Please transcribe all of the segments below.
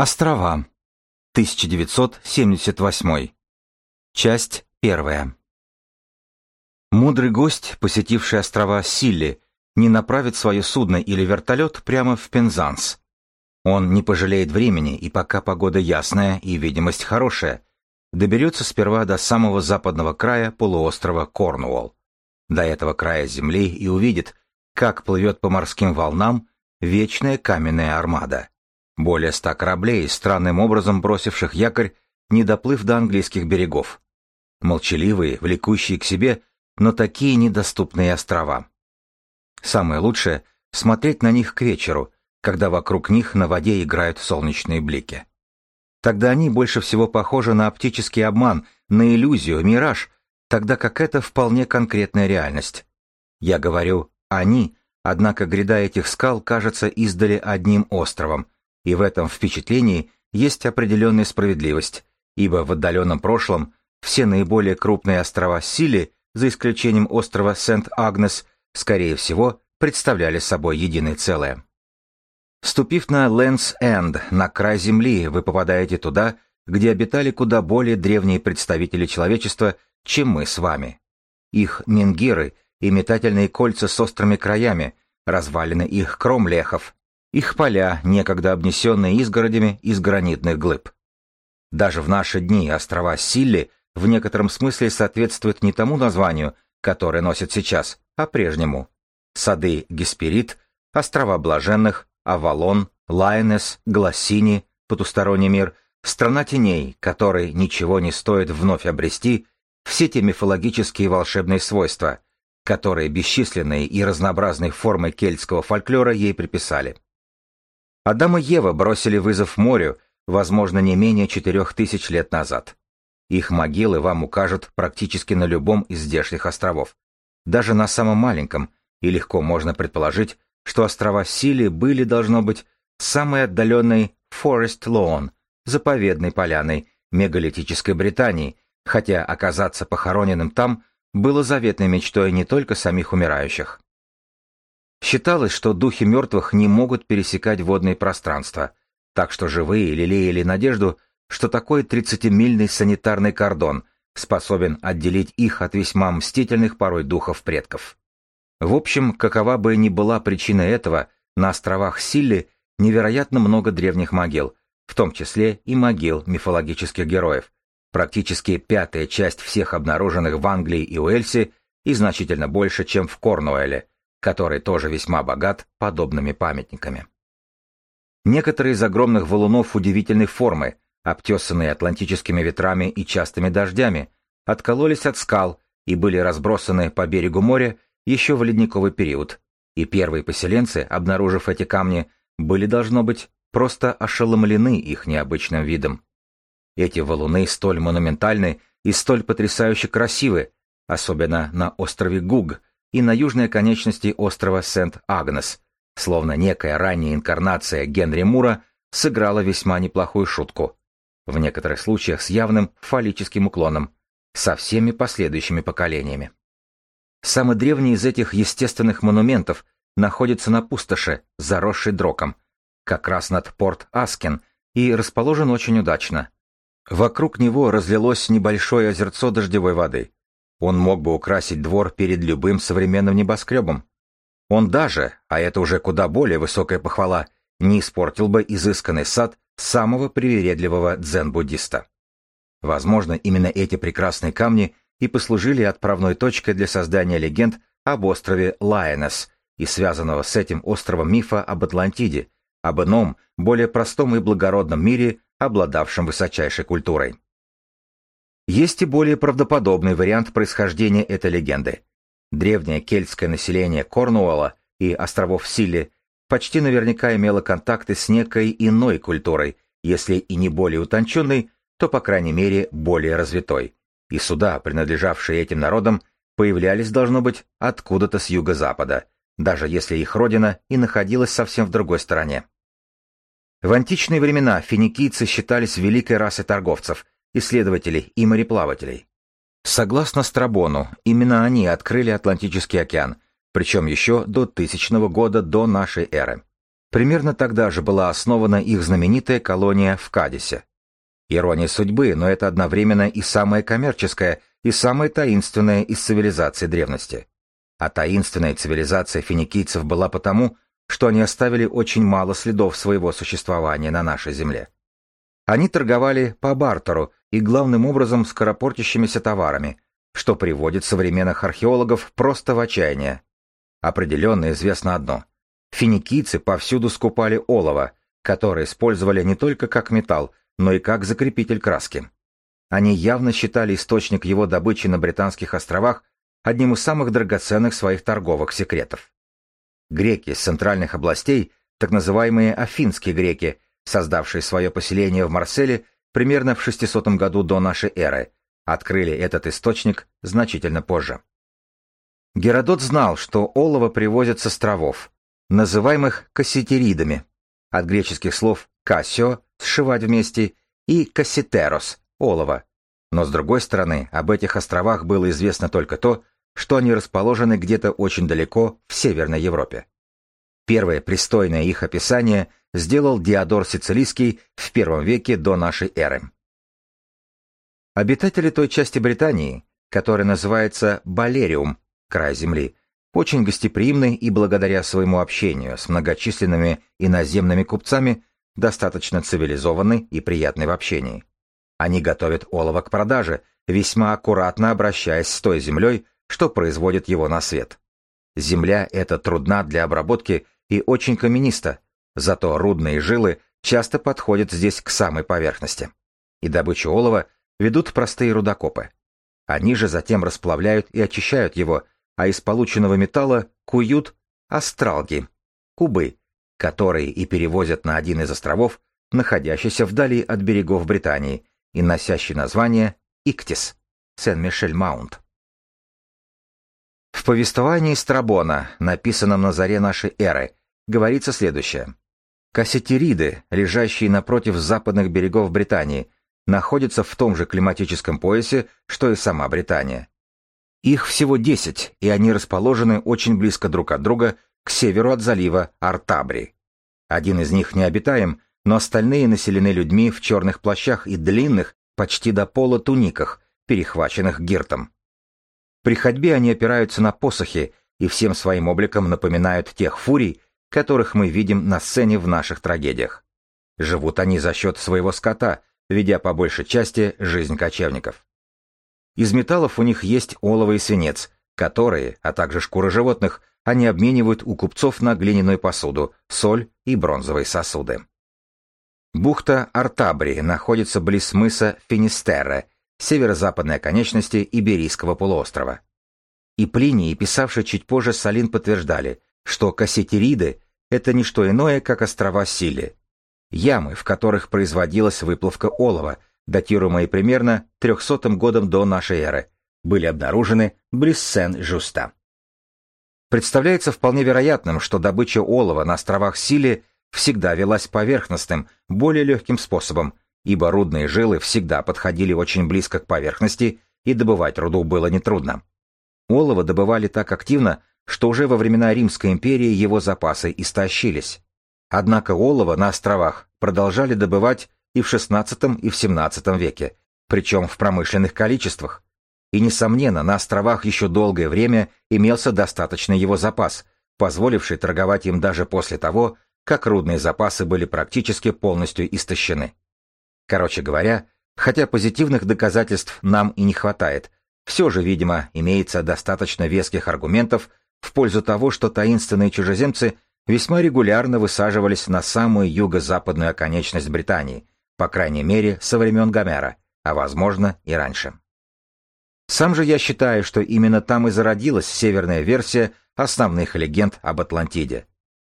Острова. 1978. Часть первая. Мудрый гость, посетивший острова Силли, не направит свое судно или вертолет прямо в Пензанс. Он не пожалеет времени, и пока погода ясная и видимость хорошая, доберется сперва до самого западного края полуострова Корнуолл, до этого края земли и увидит, как плывет по морским волнам вечная каменная армада. Более ста кораблей, странным образом бросивших якорь, не доплыв до английских берегов. Молчаливые, влекущие к себе, но такие недоступные острова. Самое лучшее — смотреть на них к вечеру, когда вокруг них на воде играют солнечные блики. Тогда они больше всего похожи на оптический обман, на иллюзию, мираж, тогда как это вполне конкретная реальность. Я говорю «они», однако гряда этих скал кажется издали одним островом — и в этом впечатлении есть определенная справедливость, ибо в отдаленном прошлом все наиболее крупные острова Сили, за исключением острова Сент-Агнес, скорее всего, представляли собой единое целое. Ступив на Лэнс-Энд, на край Земли, вы попадаете туда, где обитали куда более древние представители человечества, чем мы с вами. Их мингиры и метательные кольца с острыми краями, развалины их кромлехов, их поля, некогда обнесенные изгородями из гранитных глыб. Даже в наши дни острова Силли в некотором смысле соответствуют не тому названию, которое носят сейчас, а прежнему. Сады Гесперид, острова Блаженных, Авалон, Лайнес, Глассини, Потусторонний мир, страна теней, которой ничего не стоит вновь обрести, все те мифологические волшебные свойства, которые бесчисленные и разнообразные формы кельтского фольклора ей приписали. Адам и Ева бросили вызов морю, возможно, не менее четырех тысяч лет назад. Их могилы вам укажут практически на любом из здешних островов. Даже на самом маленьком, и легко можно предположить, что острова Сили были, должно быть, самой отдаленной Forest Lawn, заповедной поляной мегалитической Британии, хотя оказаться похороненным там было заветной мечтой не только самих умирающих. Считалось, что духи мертвых не могут пересекать водные пространства, так что живые лелеяли надежду, что такой 30-мильный санитарный кордон способен отделить их от весьма мстительных порой духов предков. В общем, какова бы ни была причина этого, на островах Силли невероятно много древних могил, в том числе и могил мифологических героев, практически пятая часть всех обнаруженных в Англии и Уэльсе и значительно больше, чем в Корнуэле, который тоже весьма богат подобными памятниками. Некоторые из огромных валунов удивительной формы, обтесанные атлантическими ветрами и частыми дождями, откололись от скал и были разбросаны по берегу моря еще в ледниковый период, и первые поселенцы, обнаружив эти камни, были, должно быть, просто ошеломлены их необычным видом. Эти валуны столь монументальны и столь потрясающе красивы, особенно на острове Гуг, и на южной конечности острова Сент-Агнес, словно некая ранняя инкарнация Генри Мура сыграла весьма неплохую шутку, в некоторых случаях с явным фаллическим уклоном, со всеми последующими поколениями. Самый древний из этих естественных монументов находится на пустоши, заросшей дроком, как раз над порт Аскин, и расположен очень удачно. Вокруг него разлилось небольшое озерцо дождевой воды. Он мог бы украсить двор перед любым современным небоскребом. Он даже, а это уже куда более высокая похвала, не испортил бы изысканный сад самого привередливого дзен-буддиста. Возможно, именно эти прекрасные камни и послужили отправной точкой для создания легенд об острове Лайонес и связанного с этим островом мифа об Атлантиде, об ином, более простом и благородном мире, обладавшем высочайшей культурой. Есть и более правдоподобный вариант происхождения этой легенды. Древнее кельтское население Корнуолла и островов Силли почти наверняка имело контакты с некой иной культурой, если и не более утонченной, то, по крайней мере, более развитой. И суда, принадлежавшие этим народам, появлялись, должно быть, откуда-то с юго-запада, даже если их родина и находилась совсем в другой стороне. В античные времена финикийцы считались великой расой торговцев – исследователей и мореплавателей. Согласно Страбону, именно они открыли Атлантический океан, причем еще до тысячного года до нашей эры. Примерно тогда же была основана их знаменитая колония в Кадисе. Ирония судьбы, но это одновременно и самая коммерческая, и самая таинственная из цивилизаций древности. А таинственная цивилизация финикийцев была потому, что они оставили очень мало следов своего существования на нашей земле. Они торговали по бартеру и главным образом скоропортящимися товарами, что приводит современных археологов просто в отчаяние. Определенно известно одно. Финикийцы повсюду скупали олово, которое использовали не только как металл, но и как закрепитель краски. Они явно считали источник его добычи на Британских островах одним из самых драгоценных своих торговых секретов. Греки с центральных областей, так называемые афинские греки, создавшие свое поселение в Марселе примерно в 600 году до нашей эры, открыли этот источник значительно позже. Геродот знал, что олово привозят с островов, называемых кассетеридами, от греческих слов «кассио» — «сшивать вместе» и «кассетерос» — «олово». Но с другой стороны, об этих островах было известно только то, что они расположены где-то очень далеко в Северной Европе. Первое пристойное их описание сделал Диодор Сицилийский в первом веке до нашей эры. Обитатели той части Британии, которая называется Балериум, край земли, очень гостеприимны и благодаря своему общению с многочисленными иноземными купцами достаточно цивилизованы и приятны в общении. Они готовят олово к продаже, весьма аккуратно обращаясь с той землей, что производит его на свет. Земля эта трудна для обработки и очень камениста, зато рудные жилы часто подходят здесь к самой поверхности. И добычу олова ведут простые рудокопы. Они же затем расплавляют и очищают его, а из полученного металла куют астралги, кубы, которые и перевозят на один из островов, находящийся вдали от берегов Британии и носящий название Иктис, Сен-Мишель-Маунт. В повествовании Страбона, написанном на заре нашей эры, говорится следующее. Кассетериды, лежащие напротив западных берегов Британии, находятся в том же климатическом поясе, что и сама Британия. Их всего 10, и они расположены очень близко друг от друга к северу от залива Артабри. Один из них необитаем, но остальные населены людьми в черных плащах и длинных, почти до пола туниках, перехваченных гиртом. При ходьбе они опираются на посохи и всем своим обликом напоминают тех фурий, которых мы видим на сцене в наших трагедиях. Живут они за счет своего скота, ведя по большей части жизнь кочевников. Из металлов у них есть олово и свинец, которые, а также шкуры животных, они обменивают у купцов на глиняную посуду, соль и бронзовые сосуды. Бухта Артабри находится близ мыса Финистерре, северо-западной оконечности Иберийского полуострова. И Плиний, писавший чуть позже Салин, подтверждали, что кассетериды — это не что иное, как острова Сили, ямы, в которых производилась выплавка олова, датируемые примерно 300 годом до нашей эры, были обнаружены близ Сен-Жуста. Представляется вполне вероятным, что добыча олова на островах Сили всегда велась поверхностным, более легким способом, ибо рудные жилы всегда подходили очень близко к поверхности, и добывать руду было нетрудно. Олово добывали так активно, что уже во времена Римской империи его запасы истощились. Однако олово на островах продолжали добывать и в XVI и в XVII веке, причем в промышленных количествах. И, несомненно, на островах еще долгое время имелся достаточный его запас, позволивший торговать им даже после того, как рудные запасы были практически полностью истощены. Короче говоря, хотя позитивных доказательств нам и не хватает, все же, видимо, имеется достаточно веских аргументов в пользу того, что таинственные чужеземцы весьма регулярно высаживались на самую юго-западную оконечность Британии, по крайней мере, со времен Гомера, а возможно и раньше. Сам же я считаю, что именно там и зародилась северная версия основных легенд об Атлантиде.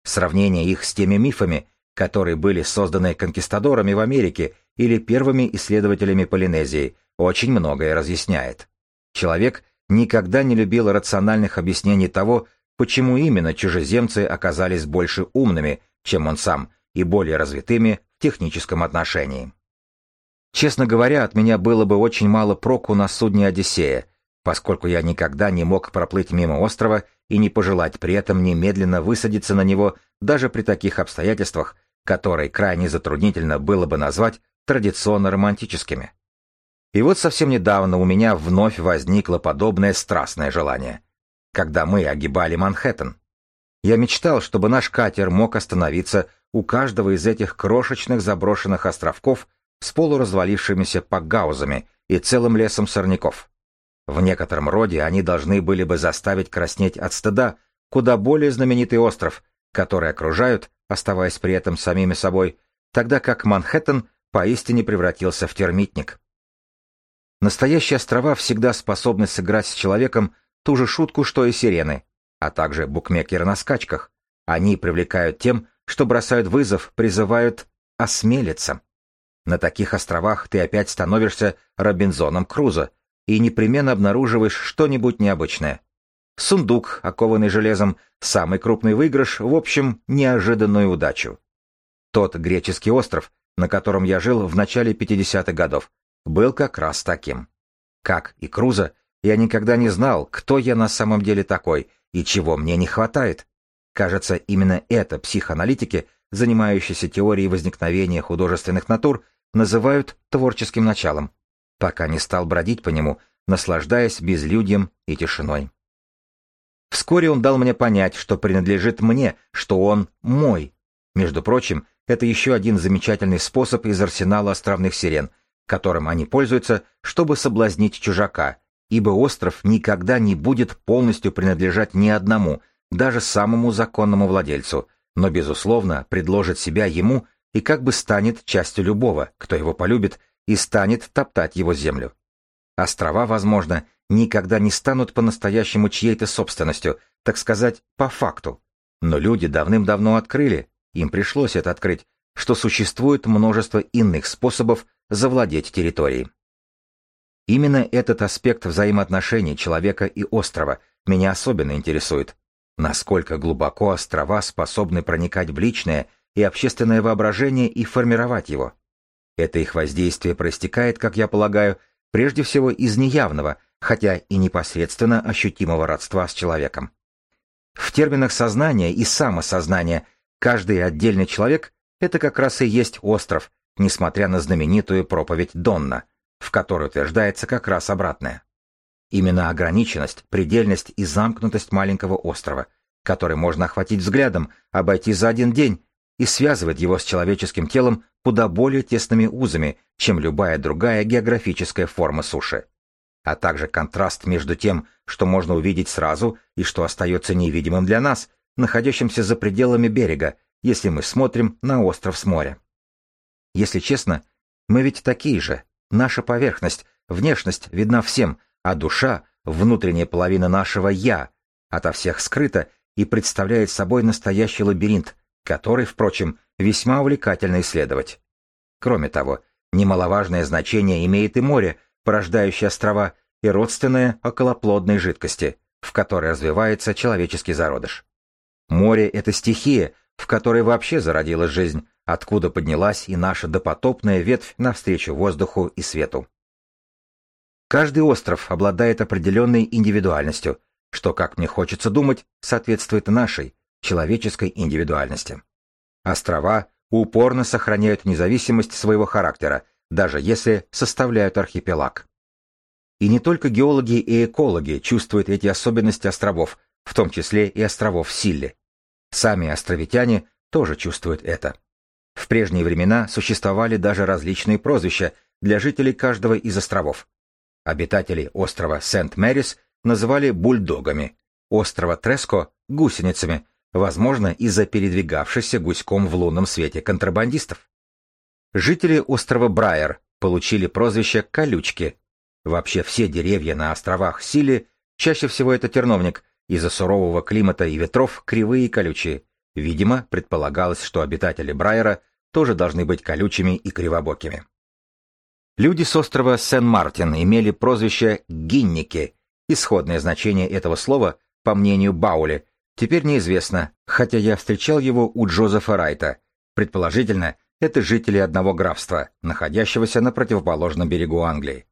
Сравнение их с теми мифами, которые были созданы конкистадорами в Америке или первыми исследователями Полинезии, очень многое разъясняет. Человек никогда не любил рациональных объяснений того, почему именно чужеземцы оказались больше умными, чем он сам, и более развитыми в техническом отношении. Честно говоря, от меня было бы очень мало проку на судне «Одиссея», поскольку я никогда не мог проплыть мимо острова и не пожелать при этом немедленно высадиться на него даже при таких обстоятельствах, которые крайне затруднительно было бы назвать традиционно романтическими. И вот совсем недавно у меня вновь возникло подобное страстное желание, когда мы огибали Манхэттен. Я мечтал, чтобы наш катер мог остановиться у каждого из этих крошечных заброшенных островков с полуразвалившимися пагаузами и целым лесом сорняков. В некотором роде они должны были бы заставить краснеть от стыда куда более знаменитый остров, который окружают, оставаясь при этом самими собой, тогда как Манхэттен поистине превратился в термитник. Настоящие острова всегда способны сыграть с человеком ту же шутку, что и сирены, а также букмекеры на скачках. Они привлекают тем, что бросают вызов, призывают осмелиться. На таких островах ты опять становишься Робинзоном Крузо и непременно обнаруживаешь что-нибудь необычное. Сундук, окованный железом, самый крупный выигрыш, в общем, неожиданную удачу. Тот греческий остров, на котором я жил в начале 50-х годов, был как раз таким. Как и Круза, я никогда не знал, кто я на самом деле такой и чего мне не хватает. Кажется, именно это психоаналитики, занимающиеся теорией возникновения художественных натур, называют творческим началом, пока не стал бродить по нему, наслаждаясь безлюдьем и тишиной. Вскоре он дал мне понять, что принадлежит мне, что он мой. Между прочим, это еще один замечательный способ из арсенала островных сирен, которым они пользуются, чтобы соблазнить чужака, ибо остров никогда не будет полностью принадлежать ни одному, даже самому законному владельцу, но, безусловно, предложит себя ему и как бы станет частью любого, кто его полюбит, и станет топтать его землю. Острова, возможно, никогда не станут по-настоящему чьей-то собственностью, так сказать, по факту. Но люди давным-давно открыли, им пришлось это открыть, что существует множество иных способов завладеть территорией. Именно этот аспект взаимоотношений человека и острова меня особенно интересует. Насколько глубоко острова способны проникать в личное и общественное воображение и формировать его. Это их воздействие проистекает, как я полагаю, прежде всего из неявного, хотя и непосредственно ощутимого родства с человеком. В терминах сознания и самосознания каждый отдельный человек — это как раз и есть остров, несмотря на знаменитую проповедь Донна, в которой утверждается как раз обратное. Именно ограниченность, предельность и замкнутость маленького острова, который можно охватить взглядом, обойти за один день, и связывает его с человеческим телом куда более тесными узами, чем любая другая географическая форма суши. А также контраст между тем, что можно увидеть сразу и что остается невидимым для нас, находящимся за пределами берега, если мы смотрим на остров с моря. Если честно, мы ведь такие же. Наша поверхность, внешность видна всем, а душа, внутренняя половина нашего «я», ото всех скрыта и представляет собой настоящий лабиринт, который, впрочем, весьма увлекательно исследовать. Кроме того, немаловажное значение имеет и море, порождающее острова, и родственное околоплодной жидкости, в которой развивается человеческий зародыш. Море — это стихия, в которой вообще зародилась жизнь, откуда поднялась и наша допотопная ветвь навстречу воздуху и свету. Каждый остров обладает определенной индивидуальностью, что, как мне хочется думать, соответствует нашей, человеческой индивидуальности. Острова упорно сохраняют независимость своего характера, даже если составляют архипелаг. И не только геологи и экологи чувствуют эти особенности островов, в том числе и островов Силли. Сами островитяне тоже чувствуют это. В прежние времена существовали даже различные прозвища для жителей каждого из островов. Обитатели острова Сент-Мэрис называли бульдогами, острова Треско — гусеницами, возможно, из-за передвигавшихся гуськом в лунном свете контрабандистов. Жители острова Брайер получили прозвище «колючки». Вообще все деревья на островах Сили, чаще всего это терновник, из-за сурового климата и ветров кривые и колючие. Видимо, предполагалось, что обитатели Брайера тоже должны быть колючими и кривобокими. Люди с острова Сен-Мартин имели прозвище «гинники». Исходное значение этого слова, по мнению Баули, теперь неизвестно, хотя я встречал его у Джозефа Райта. Предположительно, это жители одного графства, находящегося на противоположном берегу Англии.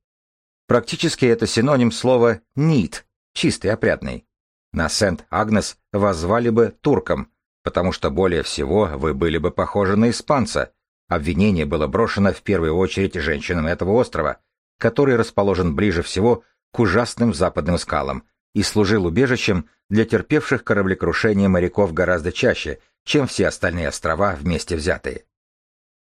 Практически это синоним слова «нит» — чистый, опрятный. На Сент-Агнес воззвали бы турком, потому что более всего вы были бы похожи на испанца. Обвинение было брошено в первую очередь женщинам этого острова, который расположен ближе всего к ужасным западным скалам и служил убежищем для терпевших кораблекрушение моряков гораздо чаще, чем все остальные острова вместе взятые.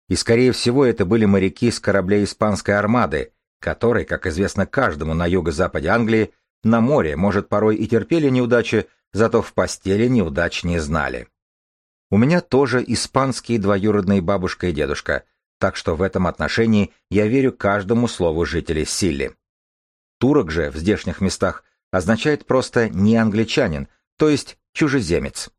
И, скорее всего, это были моряки с кораблей испанской армады, которые, как известно каждому на юго-западе Англии, на море, может, порой и терпели неудачи, зато в постели неудач не знали. У меня тоже испанские двоюродные бабушка и дедушка, так что в этом отношении я верю каждому слову жителей Силли. Турок же в здешних местах означает просто «не англичанин», то есть чужеземец.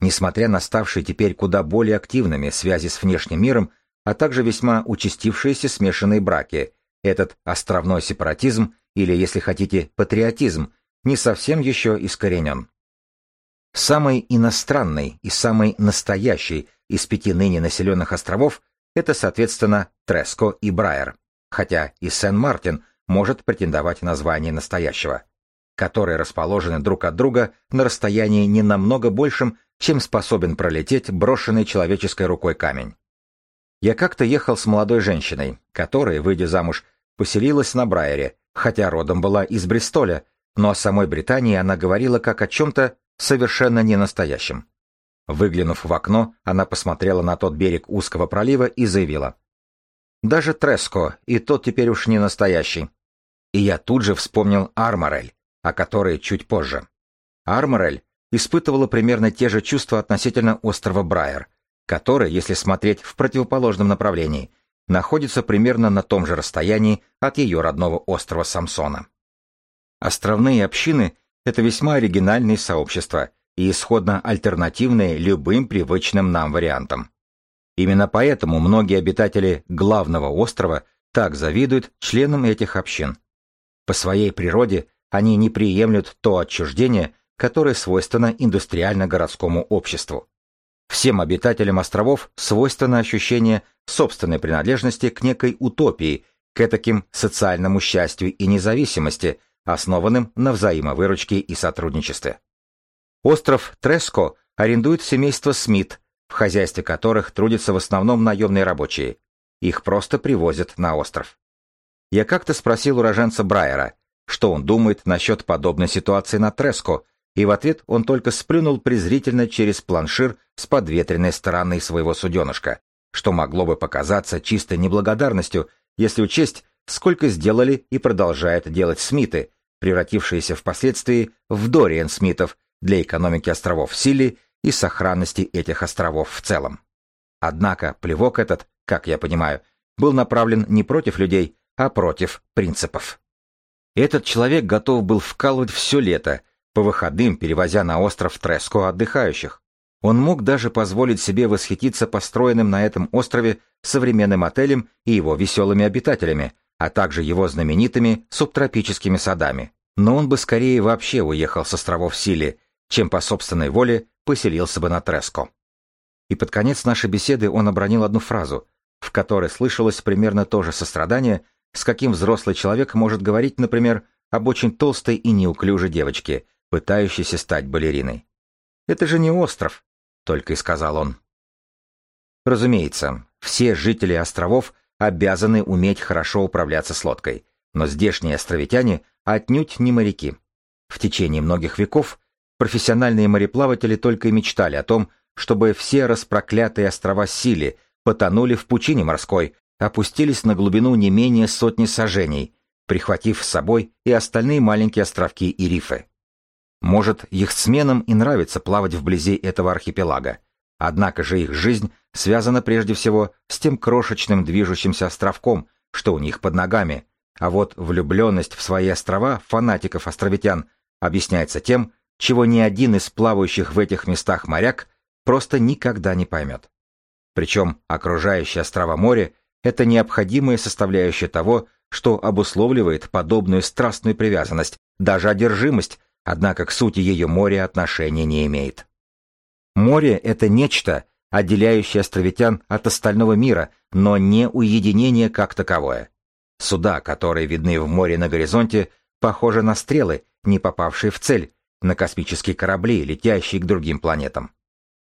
Несмотря на ставшие теперь куда более активными связи с внешним миром, а также весьма участившиеся смешанные браки, этот островной сепаратизм или, если хотите, патриотизм, не совсем еще искоренен. Самый иностранный и самый настоящий из пяти ныне населенных островов это, соответственно, Треско и Брайер, хотя и Сен-Мартин может претендовать на звание настоящего, которые расположены друг от друга на расстоянии не намного большим, чем способен пролететь брошенный человеческой рукой камень. Я как-то ехал с молодой женщиной, которая, выйдя замуж, поселилась на Брайере, хотя родом была из Бристоля, но о самой Британии она говорила как о чем-то совершенно ненастоящем. Выглянув в окно, она посмотрела на тот берег узкого пролива и заявила. «Даже Треско, и тот теперь уж не настоящий». И я тут же вспомнил Арморель, о которой чуть позже. Арморель испытывала примерно те же чувства относительно острова Брайер, который, если смотреть в противоположном направлении, находится примерно на том же расстоянии от ее родного острова Самсона. Островные общины — это весьма оригинальные сообщества и исходно альтернативные любым привычным нам вариантам. Именно поэтому многие обитатели главного острова так завидуют членам этих общин. По своей природе они не приемлют то отчуждение, которое свойственно индустриально-городскому обществу. Всем обитателям островов свойственно ощущение собственной принадлежности к некой утопии, к таким социальному счастью и независимости, основанным на взаимовыручке и сотрудничестве. Остров Треско арендует семейство Смит, в хозяйстве которых трудятся в основном наемные рабочие. Их просто привозят на остров. Я как-то спросил уроженца Брайера, что он думает насчет подобной ситуации на Треско, и в ответ он только сплюнул презрительно через планшир с подветренной стороны своего суденышка, что могло бы показаться чистой неблагодарностью, если учесть, сколько сделали и продолжают делать Смиты, превратившиеся впоследствии в Дориан Смитов для экономики островов Сили и сохранности этих островов в целом. Однако плевок этот, как я понимаю, был направлен не против людей, а против принципов. Этот человек готов был вкалывать все лето, по выходным перевозя на остров Треско отдыхающих. Он мог даже позволить себе восхититься построенным на этом острове современным отелем и его веселыми обитателями, а также его знаменитыми субтропическими садами. Но он бы скорее вообще уехал с островов Сили, чем по собственной воле поселился бы на Треско. И под конец нашей беседы он обронил одну фразу, в которой слышалось примерно то же сострадание, с каким взрослый человек может говорить, например, об очень толстой и неуклюжей девочке, пытающейся стать балериной. «Это же не остров», — только и сказал он. Разумеется, все жители островов обязаны уметь хорошо управляться с лодкой, но здешние островитяне отнюдь не моряки. В течение многих веков профессиональные мореплаватели только и мечтали о том, чтобы все распроклятые острова Сили потонули в пучине морской, опустились на глубину не менее сотни сажений, прихватив с собой и остальные маленькие островки и рифы. Может, их сменам и нравится плавать вблизи этого архипелага, однако же их жизнь связана прежде всего с тем крошечным движущимся островком, что у них под ногами, а вот влюбленность в свои острова фанатиков-островитян объясняется тем, чего ни один из плавающих в этих местах моряк просто никогда не поймет. Причем окружающее острова море это необходимая составляющая того, что обусловливает подобную страстную привязанность, даже одержимость, однако к сути ее море отношения не имеет. Море — это нечто, отделяющее островитян от остального мира, но не уединение как таковое. Суда, которые видны в море на горизонте, похожи на стрелы, не попавшие в цель, на космические корабли, летящие к другим планетам.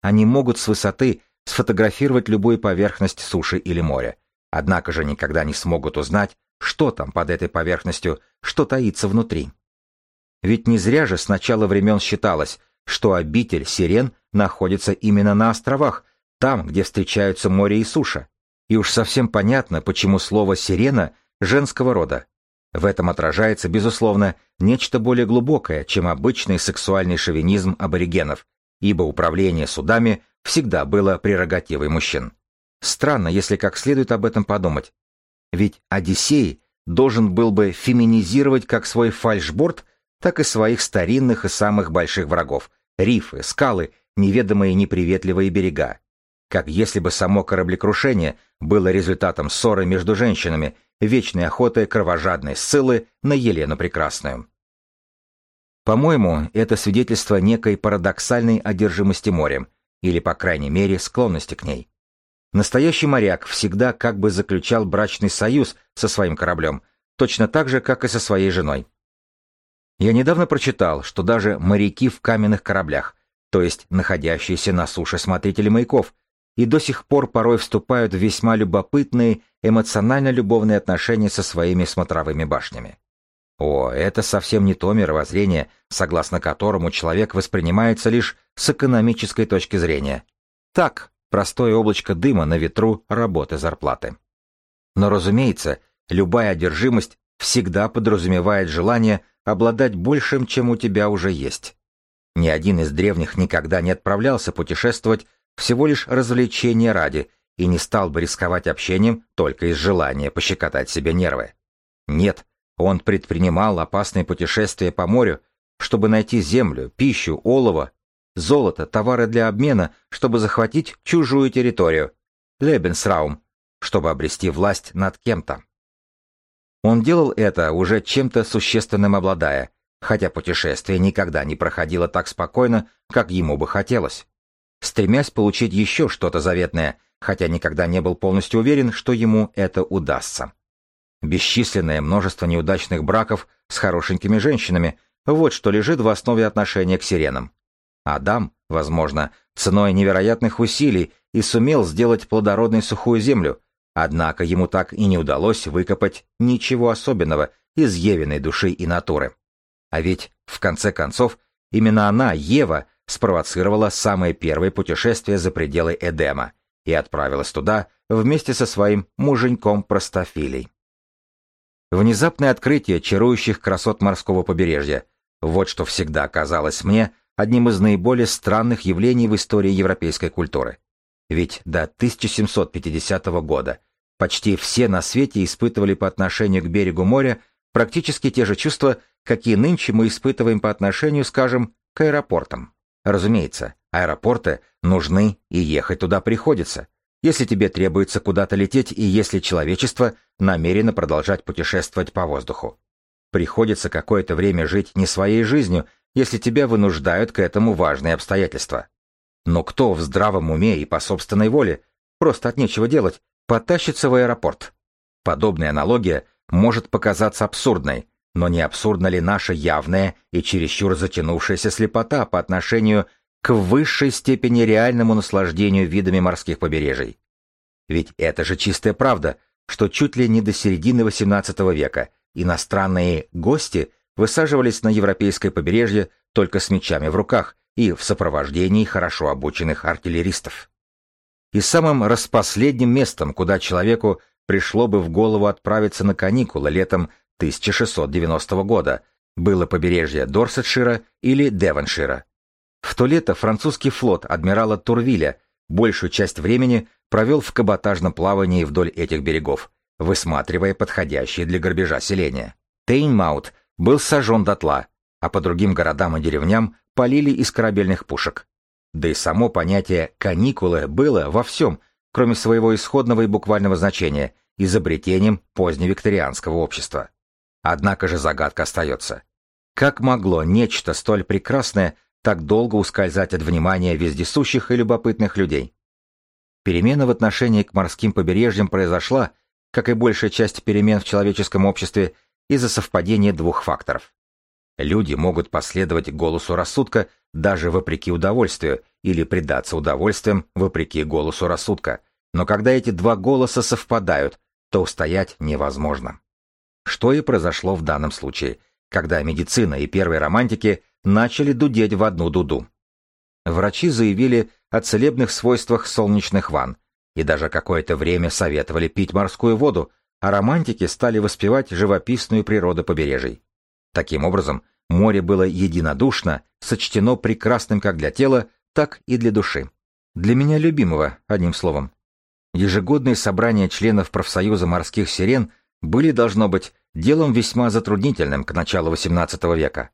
Они могут с высоты сфотографировать любую поверхность суши или моря, однако же никогда не смогут узнать, что там под этой поверхностью, что таится внутри. Ведь не зря же с начала времен считалось, что обитель сирен находится именно на островах, там, где встречаются море и суша. И уж совсем понятно, почему слово «сирена» женского рода. В этом отражается, безусловно, нечто более глубокое, чем обычный сексуальный шовинизм аборигенов, ибо управление судами всегда было прерогативой мужчин. Странно, если как следует об этом подумать. Ведь Одиссей должен был бы феминизировать как свой фальшборд, так и своих старинных и самых больших врагов — рифы, скалы, неведомые неприветливые берега. Как если бы само кораблекрушение было результатом ссоры между женщинами, вечной охоты кровожадной ссылы на Елену Прекрасную. По-моему, это свидетельство некой парадоксальной одержимости морем, или, по крайней мере, склонности к ней. Настоящий моряк всегда как бы заключал брачный союз со своим кораблем, точно так же, как и со своей женой. Я недавно прочитал, что даже моряки в каменных кораблях, то есть находящиеся на суше смотрители маяков, и до сих пор порой вступают в весьма любопытные эмоционально-любовные отношения со своими смотровыми башнями. О, это совсем не то мировоззрение, согласно которому человек воспринимается лишь с экономической точки зрения. Так, простое облачко дыма на ветру работы зарплаты. Но, разумеется, любая одержимость всегда подразумевает желание обладать большим, чем у тебя уже есть. Ни один из древних никогда не отправлялся путешествовать всего лишь развлечение ради и не стал бы рисковать общением только из желания пощекотать себе нервы. Нет, он предпринимал опасные путешествия по морю, чтобы найти землю, пищу, олово, золото, товары для обмена, чтобы захватить чужую территорию, Лебенсраум, чтобы обрести власть над кем-то. Он делал это уже чем-то существенным обладая, хотя путешествие никогда не проходило так спокойно, как ему бы хотелось. Стремясь получить еще что-то заветное, хотя никогда не был полностью уверен, что ему это удастся. Бесчисленное множество неудачных браков с хорошенькими женщинами – вот что лежит в основе отношения к сиренам. Адам, возможно, ценой невероятных усилий и сумел сделать плодородной сухую землю, однако ему так и не удалось выкопать ничего особенного из Евиной души и натуры. А ведь, в конце концов, именно она, Ева, спровоцировала самое первое путешествие за пределы Эдема и отправилась туда вместе со своим муженьком Простофилей. Внезапное открытие чарующих красот морского побережья – вот что всегда казалось мне одним из наиболее странных явлений в истории европейской культуры. Ведь до 1750 года почти все на свете испытывали по отношению к берегу моря практически те же чувства, какие нынче мы испытываем по отношению, скажем, к аэропортам. Разумеется, аэропорты нужны и ехать туда приходится если тебе требуется куда-то лететь и если человечество намерено продолжать путешествовать по воздуху. Приходится какое-то время жить не своей жизнью, если тебя вынуждают к этому важные обстоятельства. Но кто в здравом уме и по собственной воле, просто от нечего делать, потащится в аэропорт? Подобная аналогия может показаться абсурдной, но не абсурдна ли наша явная и чересчур затянувшаяся слепота по отношению к высшей степени реальному наслаждению видами морских побережий. Ведь это же чистая правда, что чуть ли не до середины XVIII века иностранные гости высаживались на европейское побережье только с мечами в руках и в сопровождении хорошо обученных артиллеристов. И самым распоследним местом, куда человеку пришло бы в голову отправиться на каникулы летом 1690 года, было побережье Дорсетшира или Девоншира, в то лето французский флот адмирала Турвиля большую часть времени провел в каботажном плавании вдоль этих берегов, высматривая подходящие для грабежа селения. Тейнмаут был сожжен дотла, а по другим городам и деревням полили из корабельных пушек. Да и само понятие «каникулы» было во всем, кроме своего исходного и буквального значения, изобретением поздневикторианского общества. Однако же загадка остается. Как могло нечто столь прекрасное так долго ускользать от внимания вездесущих и любопытных людей. Перемена в отношении к морским побережьям произошла, как и большая часть перемен в человеческом обществе, из-за совпадения двух факторов. Люди могут последовать голосу рассудка даже вопреки удовольствию или предаться удовольствиям вопреки голосу рассудка, но когда эти два голоса совпадают, то устоять невозможно. Что и произошло в данном случае, когда медицина и первые романтики начали дудеть в одну дуду. Врачи заявили о целебных свойствах солнечных ванн и даже какое-то время советовали пить морскую воду, а романтики стали воспевать живописную природу побережий. Таким образом, море было единодушно, сочтено прекрасным как для тела, так и для души. Для меня любимого, одним словом. Ежегодные собрания членов профсоюза морских сирен были, должно быть, делом весьма затруднительным к началу XVIII века.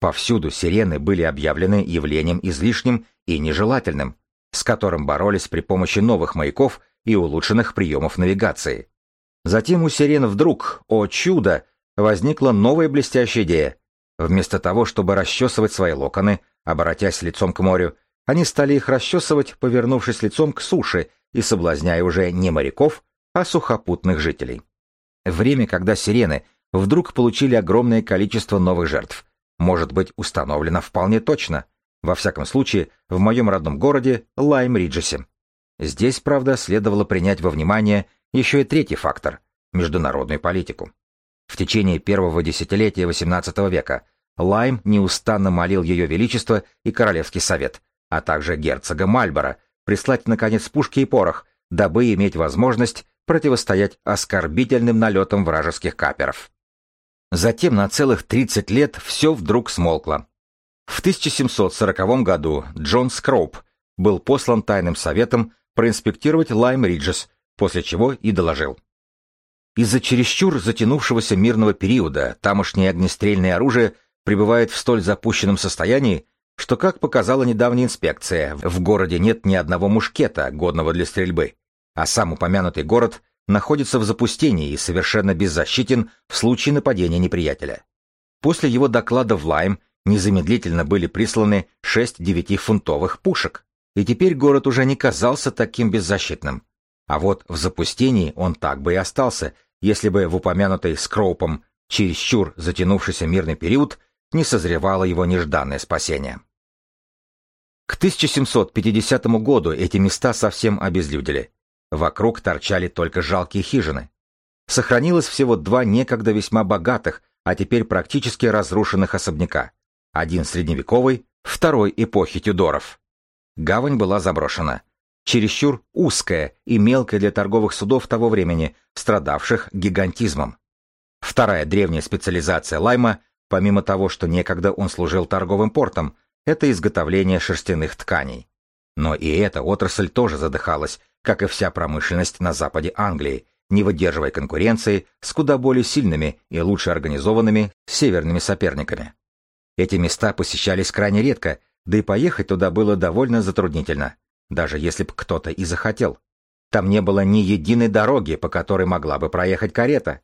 Повсюду сирены были объявлены явлением излишним и нежелательным, с которым боролись при помощи новых маяков и улучшенных приемов навигации. Затем у сирен вдруг, о чудо, возникла новая блестящая идея. Вместо того, чтобы расчесывать свои локоны, обратясь лицом к морю, они стали их расчесывать, повернувшись лицом к суше и соблазняя уже не моряков, а сухопутных жителей. Время, когда сирены вдруг получили огромное количество новых жертв, может быть установлено вполне точно, во всяком случае, в моем родном городе Лайм-Риджесе. Здесь, правда, следовало принять во внимание еще и третий фактор – международную политику. В течение первого десятилетия XVIII века Лайм неустанно молил Ее Величество и Королевский Совет, а также герцога Мальборо прислать, наконец, пушки и порох, дабы иметь возможность противостоять оскорбительным налетам вражеских каперов. Затем на целых 30 лет все вдруг смолкло. В 1740 году Джон Скроуп был послан тайным советом проинспектировать Лайм-Риджес, после чего и доложил. Из-за чересчур затянувшегося мирного периода тамошнее огнестрельное оружие пребывает в столь запущенном состоянии, что, как показала недавняя инспекция, в городе нет ни одного мушкета, годного для стрельбы, а сам упомянутый город находится в запустении и совершенно беззащитен в случае нападения неприятеля. После его доклада в Лайм незамедлительно были присланы шесть девятифунтовых пушек, и теперь город уже не казался таким беззащитным. А вот в запустении он так бы и остался, если бы в упомянутой Скроупом чересчур затянувшийся мирный период не созревало его нежданное спасение. К 1750 году эти места совсем обезлюдили. Вокруг торчали только жалкие хижины. Сохранилось всего два некогда весьма богатых, а теперь практически разрушенных особняка. Один средневековый, второй эпохи Тюдоров. Гавань была заброшена чересчур узкая и мелкая для торговых судов того времени, страдавших гигантизмом. Вторая древняя специализация Лайма, помимо того, что некогда он служил торговым портом, это изготовление шерстяных тканей. Но и эта отрасль тоже задыхалась, как и вся промышленность на западе Англии, не выдерживая конкуренции с куда более сильными и лучше организованными северными соперниками. Эти места посещались крайне редко, да и поехать туда было довольно затруднительно даже если бы кто-то и захотел. Там не было ни единой дороги, по которой могла бы проехать карета.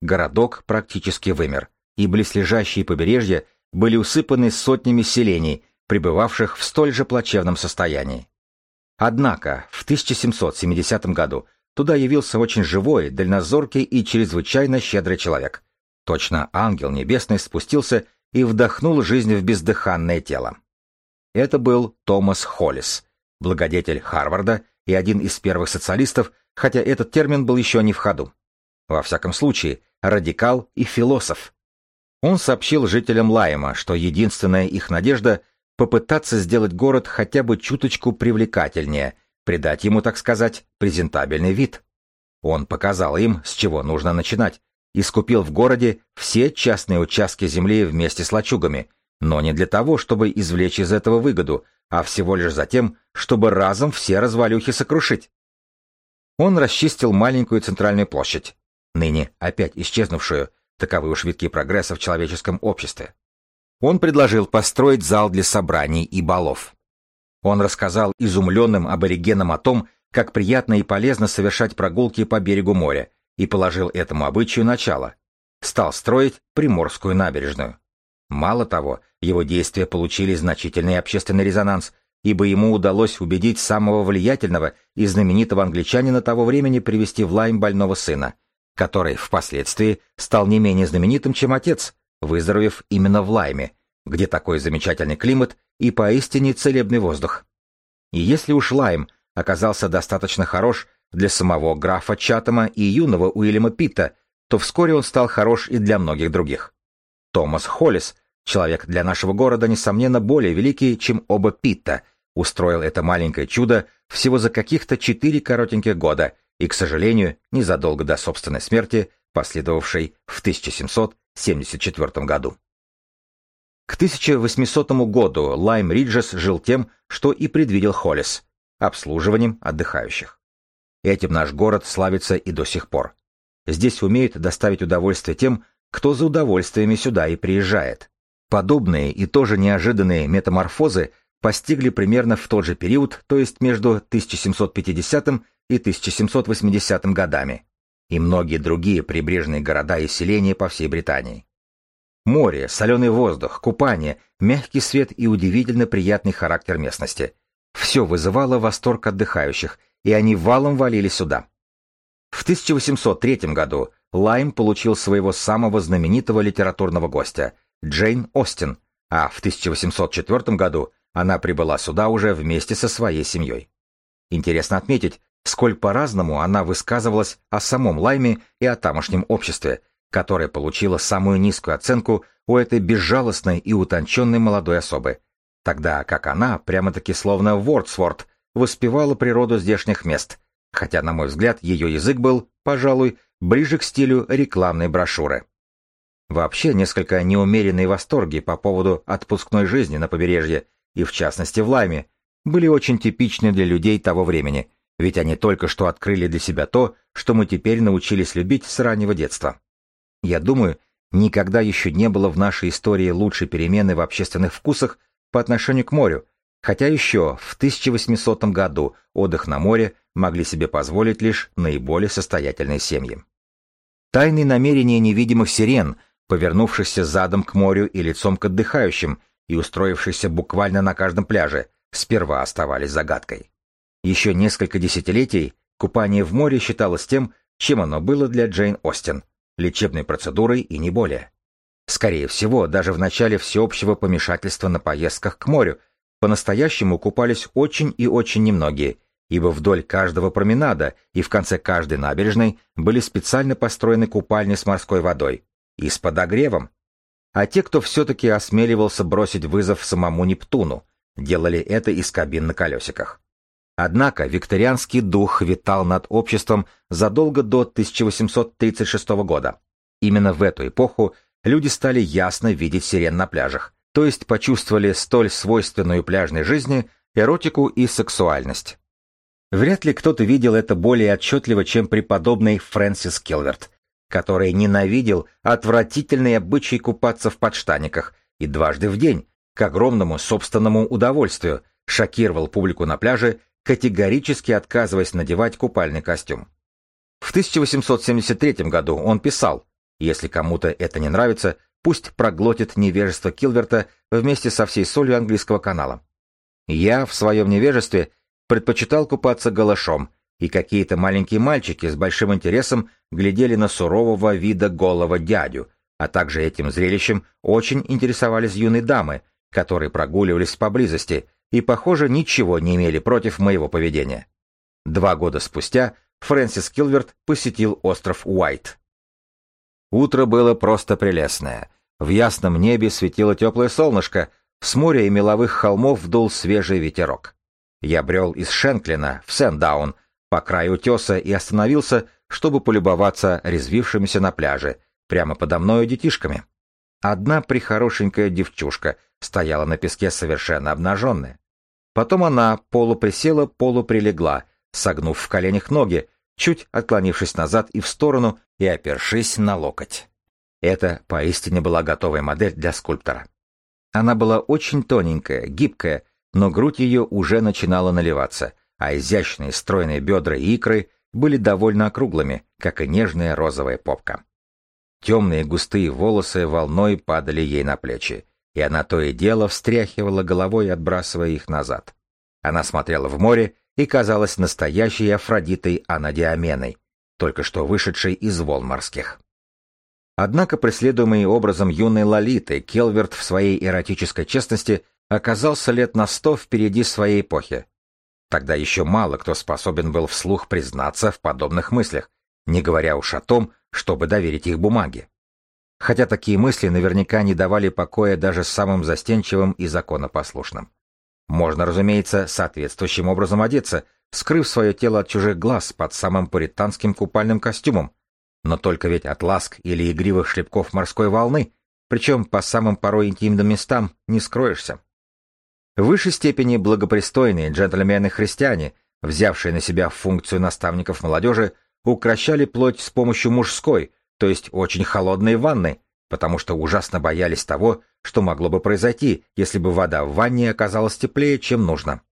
Городок практически вымер, и близлежащие побережья были усыпаны сотнями селений, пребывавших в столь же плачевном состоянии. Однако в 1770 году туда явился очень живой, дальнозоркий и чрезвычайно щедрый человек. Точно ангел небесный спустился и вдохнул жизнь в бездыханное тело. Это был Томас Холлис, благодетель Харварда и один из первых социалистов, хотя этот термин был еще не в ходу. Во всяком случае, радикал и философ. Он сообщил жителям Лайма, что единственная их надежда — попытаться сделать город хотя бы чуточку привлекательнее, придать ему, так сказать, презентабельный вид. Он показал им, с чего нужно начинать, и скупил в городе все частные участки земли вместе с лачугами, но не для того, чтобы извлечь из этого выгоду, а всего лишь за тем, чтобы разом все развалюхи сокрушить. Он расчистил маленькую центральную площадь, ныне опять исчезнувшую, таковы уж витки прогресса в человеческом обществе. Он предложил построить зал для собраний и балов. Он рассказал изумленным аборигенам о том, как приятно и полезно совершать прогулки по берегу моря, и положил этому обычаю начало. Стал строить Приморскую набережную. Мало того, его действия получили значительный общественный резонанс, ибо ему удалось убедить самого влиятельного и знаменитого англичанина того времени привести в Лайм больного сына, который впоследствии стал не менее знаменитым, чем отец, выздоровев именно в Лайме, где такой замечательный климат и поистине целебный воздух. И если уж Лайм оказался достаточно хорош для самого графа Чатама и юного Уильяма Питта, то вскоре он стал хорош и для многих других. Томас Холлис, человек для нашего города, несомненно, более великий, чем оба Питта, устроил это маленькое чудо всего за каких-то четыре коротеньких года и, к сожалению, незадолго до собственной смерти, последовавшей в 1774 году. К 1800 году Лайм Риджес жил тем, что и предвидел Холлис – обслуживанием отдыхающих. Этим наш город славится и до сих пор. Здесь умеют доставить удовольствие тем, кто за удовольствиями сюда и приезжает. Подобные и тоже неожиданные метаморфозы постигли примерно в тот же период, то есть между 1750 и 1780 годами, и многие другие прибрежные города и селения по всей Британии. Море, соленый воздух, купание, мягкий свет и удивительно приятный характер местности. Все вызывало восторг отдыхающих, и они валом валили сюда. В 1803 году Лайм получил своего самого знаменитого литературного гостя, Джейн Остин, а в 1804 году она прибыла сюда уже вместе со своей семьей. Интересно отметить, сколь по-разному она высказывалась о самом Лайме и о тамошнем обществе, которая получила самую низкую оценку у этой безжалостной и утонченной молодой особы, тогда как она, прямо-таки словно Вордсворт, воспевала природу здешних мест, хотя, на мой взгляд, ее язык был, пожалуй, ближе к стилю рекламной брошюры. Вообще, несколько неумеренные восторги по поводу отпускной жизни на побережье, и в частности в Лайме, были очень типичны для людей того времени, ведь они только что открыли для себя то, что мы теперь научились любить с раннего детства. Я думаю, никогда еще не было в нашей истории лучшей перемены в общественных вкусах по отношению к морю, хотя еще в 1800 году отдых на море могли себе позволить лишь наиболее состоятельные семьи. Тайные намерения невидимых сирен, повернувшихся задом к морю и лицом к отдыхающим и устроившихся буквально на каждом пляже, сперва оставались загадкой. Еще несколько десятилетий купание в море считалось тем, чем оно было для Джейн Остин – лечебной процедурой и не более. Скорее всего, даже в начале всеобщего помешательства на поездках к морю по-настоящему купались очень и очень немногие, ибо вдоль каждого променада и в конце каждой набережной были специально построены купальни с морской водой и с подогревом. А те, кто все-таки осмеливался бросить вызов самому Нептуну, делали это из кабин на колесиках. Однако викторианский дух витал над обществом задолго до 1836 года. Именно в эту эпоху люди стали ясно видеть сирен на пляжах, то есть почувствовали столь свойственную пляжной жизни эротику и сексуальность. Вряд ли кто-то видел это более отчетливо, чем преподобный Фрэнсис Келверт, который ненавидел отвратительный обычай купаться в подштаниках и дважды в день, к огромному собственному удовольствию, шокировал публику на пляже категорически отказываясь надевать купальный костюм. В 1873 году он писал, если кому-то это не нравится, пусть проглотит невежество Килверта вместе со всей солью английского канала. Я в своем невежестве предпочитал купаться голышом, и какие-то маленькие мальчики с большим интересом глядели на сурового вида голого дядю, а также этим зрелищем очень интересовались юные дамы, которые прогуливались поблизости, и, похоже, ничего не имели против моего поведения. Два года спустя Фрэнсис Килверт посетил остров Уайт. Утро было просто прелестное. В ясном небе светило теплое солнышко, с моря и меловых холмов вдул свежий ветерок. Я брел из Шенклина в Сэндаун по краю утеса и остановился, чтобы полюбоваться резвившимися на пляже, прямо подо мною детишками. Одна прихорошенькая девчушка стояла на песке совершенно обнаженная. Потом она полуприсела, полуприлегла, согнув в коленях ноги, чуть отклонившись назад и в сторону и опершись на локоть. Это поистине была готовая модель для скульптора. Она была очень тоненькая, гибкая, но грудь ее уже начинала наливаться, а изящные стройные бедра и икры были довольно округлыми, как и нежная розовая попка. Темные густые волосы волной падали ей на плечи, и она то и дело встряхивала головой, отбрасывая их назад. Она смотрела в море и казалась настоящей Афродитой Анадиаменой, только что вышедшей из волн морских. Однако преследуемый образом юной Лолиты, Келверт в своей эротической честности оказался лет на сто впереди своей эпохи. Тогда еще мало кто способен был вслух признаться в подобных мыслях, не говоря уж о том, чтобы доверить их бумаге. Хотя такие мысли наверняка не давали покоя даже самым застенчивым и законопослушным. Можно, разумеется, соответствующим образом одеться, скрыв свое тело от чужих глаз под самым пуританским купальным костюмом, но только ведь от ласк или игривых шлепков морской волны, причем по самым порой интимным местам, не скроешься. В высшей степени благопристойные джентльмены-христиане, взявшие на себя функцию наставников молодежи, укращали плоть с помощью мужской, то есть очень холодной ванны, потому что ужасно боялись того, что могло бы произойти, если бы вода в ванне оказалась теплее, чем нужно.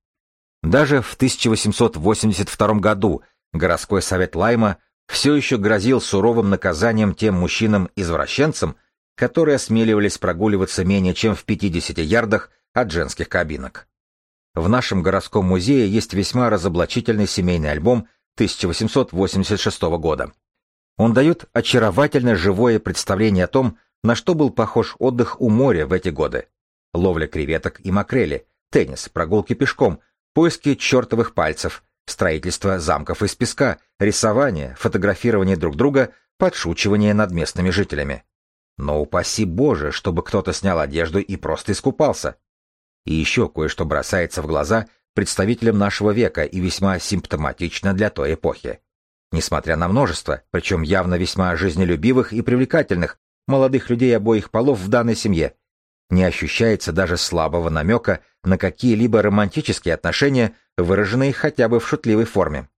Даже в 1882 году городской совет Лайма все еще грозил суровым наказанием тем мужчинам-извращенцам, которые осмеливались прогуливаться менее чем в 50 ярдах от женских кабинок. В нашем городском музее есть весьма разоблачительный семейный альбом 1886 года. Он дает очаровательно живое представление о том, на что был похож отдых у моря в эти годы. Ловля креветок и макрели, теннис, прогулки пешком, поиски чертовых пальцев, строительство замков из песка, рисование, фотографирование друг друга, подшучивание над местными жителями. Но упаси Боже, чтобы кто-то снял одежду и просто искупался. И еще кое-что бросается в глаза представителям нашего века и весьма симптоматично для той эпохи. Несмотря на множество, причем явно весьма жизнелюбивых и привлекательных, молодых людей обоих полов в данной семье, не ощущается даже слабого намека на какие-либо романтические отношения, выраженные хотя бы в шутливой форме.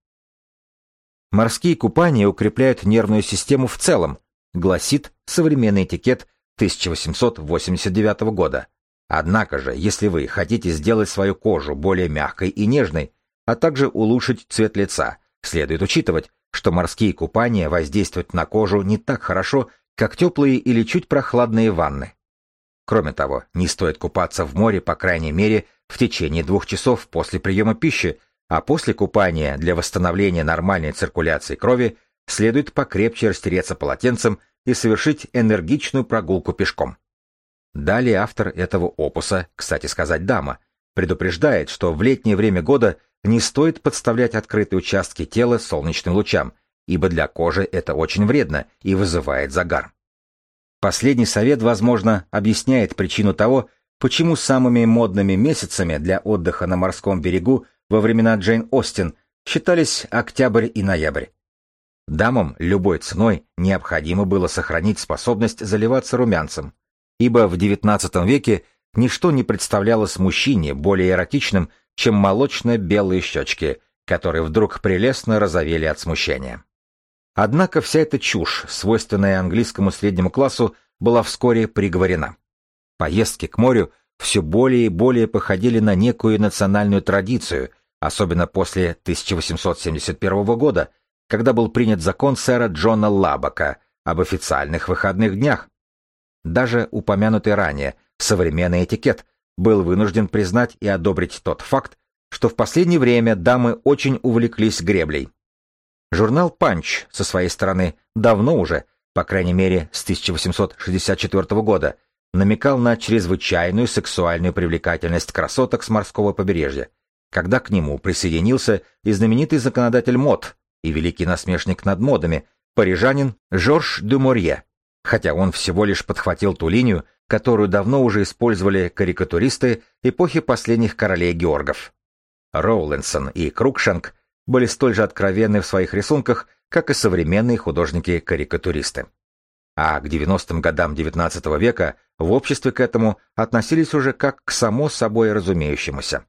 Морские купания укрепляют нервную систему в целом, гласит современный этикет 1889 года. Однако же, если вы хотите сделать свою кожу более мягкой и нежной, а также улучшить цвет лица, следует учитывать, что морские купания воздействуют на кожу не так хорошо, как теплые или чуть прохладные ванны. Кроме того, не стоит купаться в море, по крайней мере, в течение двух часов после приема пищи, а после купания для восстановления нормальной циркуляции крови следует покрепче растереться полотенцем и совершить энергичную прогулку пешком. Далее автор этого опуса, кстати сказать дама, предупреждает, что в летнее время года не стоит подставлять открытые участки тела солнечным лучам, ибо для кожи это очень вредно и вызывает загар. Последний совет, возможно, объясняет причину того, почему самыми модными месяцами для отдыха на морском берегу во времена Джейн Остин считались октябрь и ноябрь. Дамам любой ценой необходимо было сохранить способность заливаться румянцем, ибо в XIX веке ничто не представлялось мужчине более эротичным, чем молочно-белые щечки, которые вдруг прелестно розовели от смущения. Однако вся эта чушь, свойственная английскому среднему классу, была вскоре приговорена. Поездки к морю все более и более походили на некую национальную традицию, особенно после 1871 года, когда был принят закон сэра Джона Лабака об официальных выходных днях. Даже упомянутый ранее современный этикет был вынужден признать и одобрить тот факт, что в последнее время дамы очень увлеклись греблей. Журнал «Панч» со своей стороны давно уже, по крайней мере с 1864 года, намекал на чрезвычайную сексуальную привлекательность красоток с морского побережья, когда к нему присоединился и знаменитый законодатель мод и великий насмешник над модами, парижанин Жорж Дюморье, хотя он всего лишь подхватил ту линию, которую давно уже использовали карикатуристы эпохи последних королей Георгов. Роулинсон и Крукшенк были столь же откровенны в своих рисунках, как и современные художники-карикатуристы. А к 90-м годам XIX века в обществе к этому относились уже как к само собой разумеющемуся.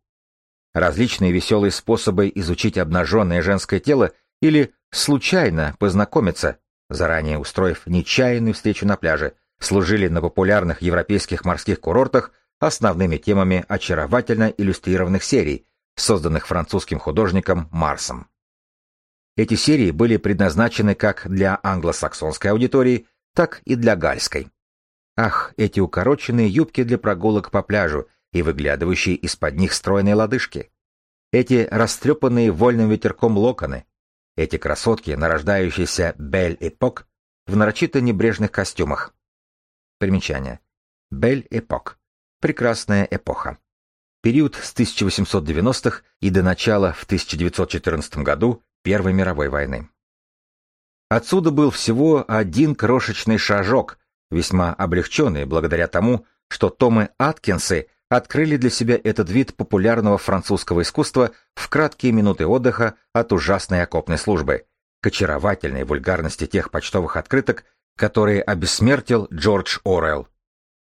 Различные веселые способы изучить обнаженное женское тело или случайно познакомиться, заранее устроив нечаянную встречу на пляже, служили на популярных европейских морских курортах основными темами очаровательно иллюстрированных серий, созданных французским художником Марсом. Эти серии были предназначены как для англосаксонской аудитории, так и для гальской. Ах, эти укороченные юбки для прогулок по пляжу и выглядывающие из-под них стройные лодыжки. Эти растрепанные вольным ветерком локоны. Эти красотки, нарождающиеся Бель-Эпок, в нарочито небрежных костюмах. Примечание. Бель-Эпок. Прекрасная эпоха. Период с 1890-х и до начала в 1914 году Первой мировой войны. Отсюда был всего один крошечный шажок, весьма облегченный благодаря тому, что Томы Аткинсы открыли для себя этот вид популярного французского искусства в краткие минуты отдыха от ужасной окопной службы, к очаровательной вульгарности тех почтовых открыток, которые обессмертил Джордж Орелл.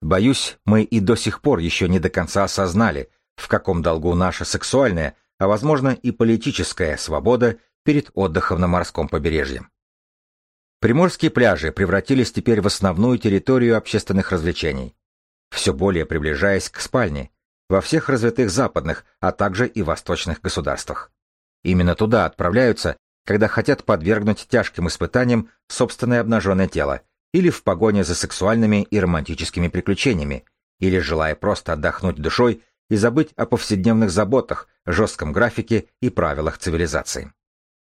Боюсь, мы и до сих пор еще не до конца осознали, в каком долгу наша сексуальная, а возможно и политическая свобода перед отдыхом на морском побережье. Приморские пляжи превратились теперь в основную территорию общественных развлечений все более приближаясь к спальне, во всех развитых западных, а также и восточных государствах. Именно туда отправляются, когда хотят подвергнуть тяжким испытаниям собственное обнаженное тело, или в погоне за сексуальными и романтическими приключениями, или желая просто отдохнуть душой и забыть о повседневных заботах, жестком графике и правилах цивилизации.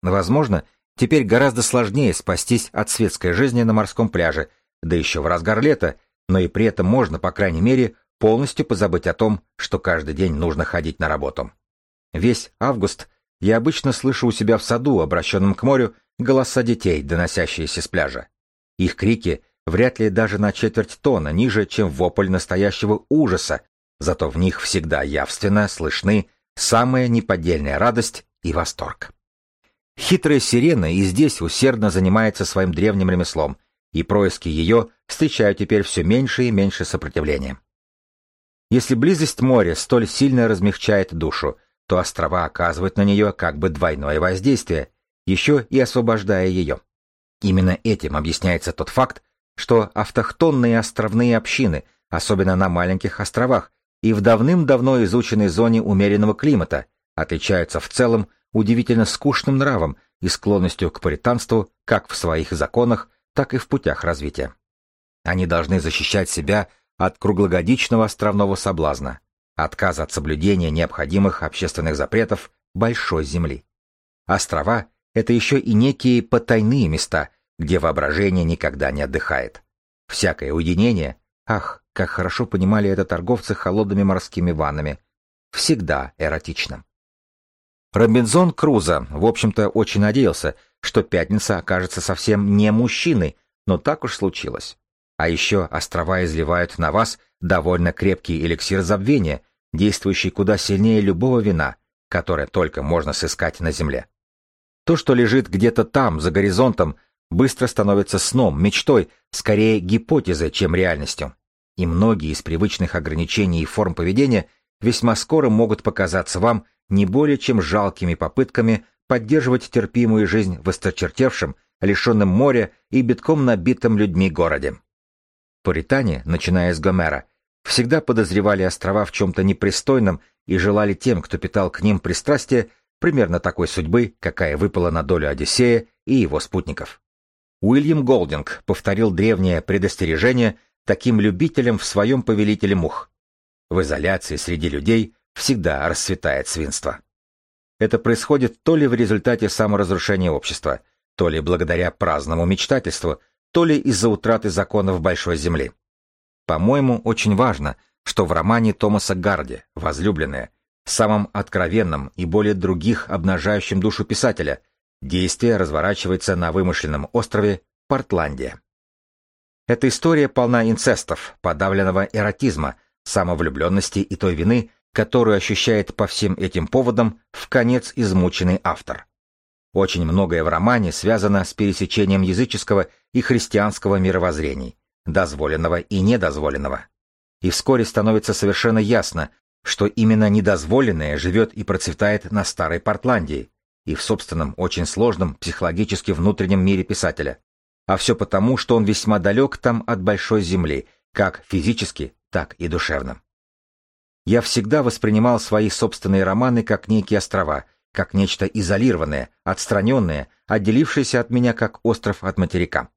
Возможно, теперь гораздо сложнее спастись от светской жизни на морском пляже, да еще в разгар лета, но и при этом можно, по крайней мере, полностью позабыть о том, что каждый день нужно ходить на работу. Весь август я обычно слышу у себя в саду, обращенном к морю, голоса детей, доносящиеся с пляжа. Их крики вряд ли даже на четверть тона ниже, чем вопль настоящего ужаса, зато в них всегда явственно слышны самая неподдельная радость и восторг. Хитрая сирена и здесь усердно занимается своим древним ремеслом, и происки ее встречают теперь все меньше и меньше сопротивления. Если близость моря столь сильно размягчает душу, то острова оказывают на нее как бы двойное воздействие, еще и освобождая ее. Именно этим объясняется тот факт, что автохтонные островные общины, особенно на маленьких островах и в давным-давно изученной зоне умеренного климата, отличаются в целом удивительно скучным нравом и склонностью к паританству как в своих законах, так и в путях развития. Они должны защищать себя от круглогодичного островного соблазна, отказа от соблюдения необходимых общественных запретов большой земли. Острова — это еще и некие потайные места, где воображение никогда не отдыхает. Всякое уединение, ах, как хорошо понимали это торговцы холодными морскими ваннами, всегда эротично. Робинзон Крузо, в общем-то, очень надеялся, что пятница окажется совсем не мужчиной, но так уж случилось. А еще острова изливают на вас довольно крепкий эликсир забвения, действующий куда сильнее любого вина, которое только можно сыскать на земле. То, что лежит где-то там, за горизонтом, быстро становится сном, мечтой, скорее гипотезой, чем реальностью. И многие из привычных ограничений и форм поведения весьма скоро могут показаться вам не более чем жалкими попытками поддерживать терпимую жизнь в осточертевшем, лишенном моря и битком набитом людьми городе. Пуритане, начиная с Гомера, всегда подозревали острова в чем-то непристойном и желали тем, кто питал к ним пристрастие, примерно такой судьбы, какая выпала на долю Одиссея и его спутников. Уильям Голдинг повторил древнее предостережение таким любителям в своем повелителе мух. В изоляции среди людей всегда расцветает свинство. Это происходит то ли в результате саморазрушения общества, то ли благодаря праздному мечтательству, то ли из-за утраты законов Большой Земли. По-моему, очень важно, что в романе Томаса Гарди «Возлюбленная», самым откровенным и более других обнажающим душу писателя, действие разворачивается на вымышленном острове Портландия. Эта история полна инцестов, подавленного эротизма, самовлюбленности и той вины, которую ощущает по всем этим поводам в конец измученный автор. Очень многое в романе связано с пересечением языческого и христианского мировоззрений, дозволенного и недозволенного. И вскоре становится совершенно ясно, что именно недозволенное живет и процветает на Старой Портландии и в собственном очень сложном психологически внутреннем мире писателя. А все потому, что он весьма далек там от большой земли, как физически, так и душевно. Я всегда воспринимал свои собственные романы как некие острова, как нечто изолированное, отстраненное, отделившееся от меня как остров от материка.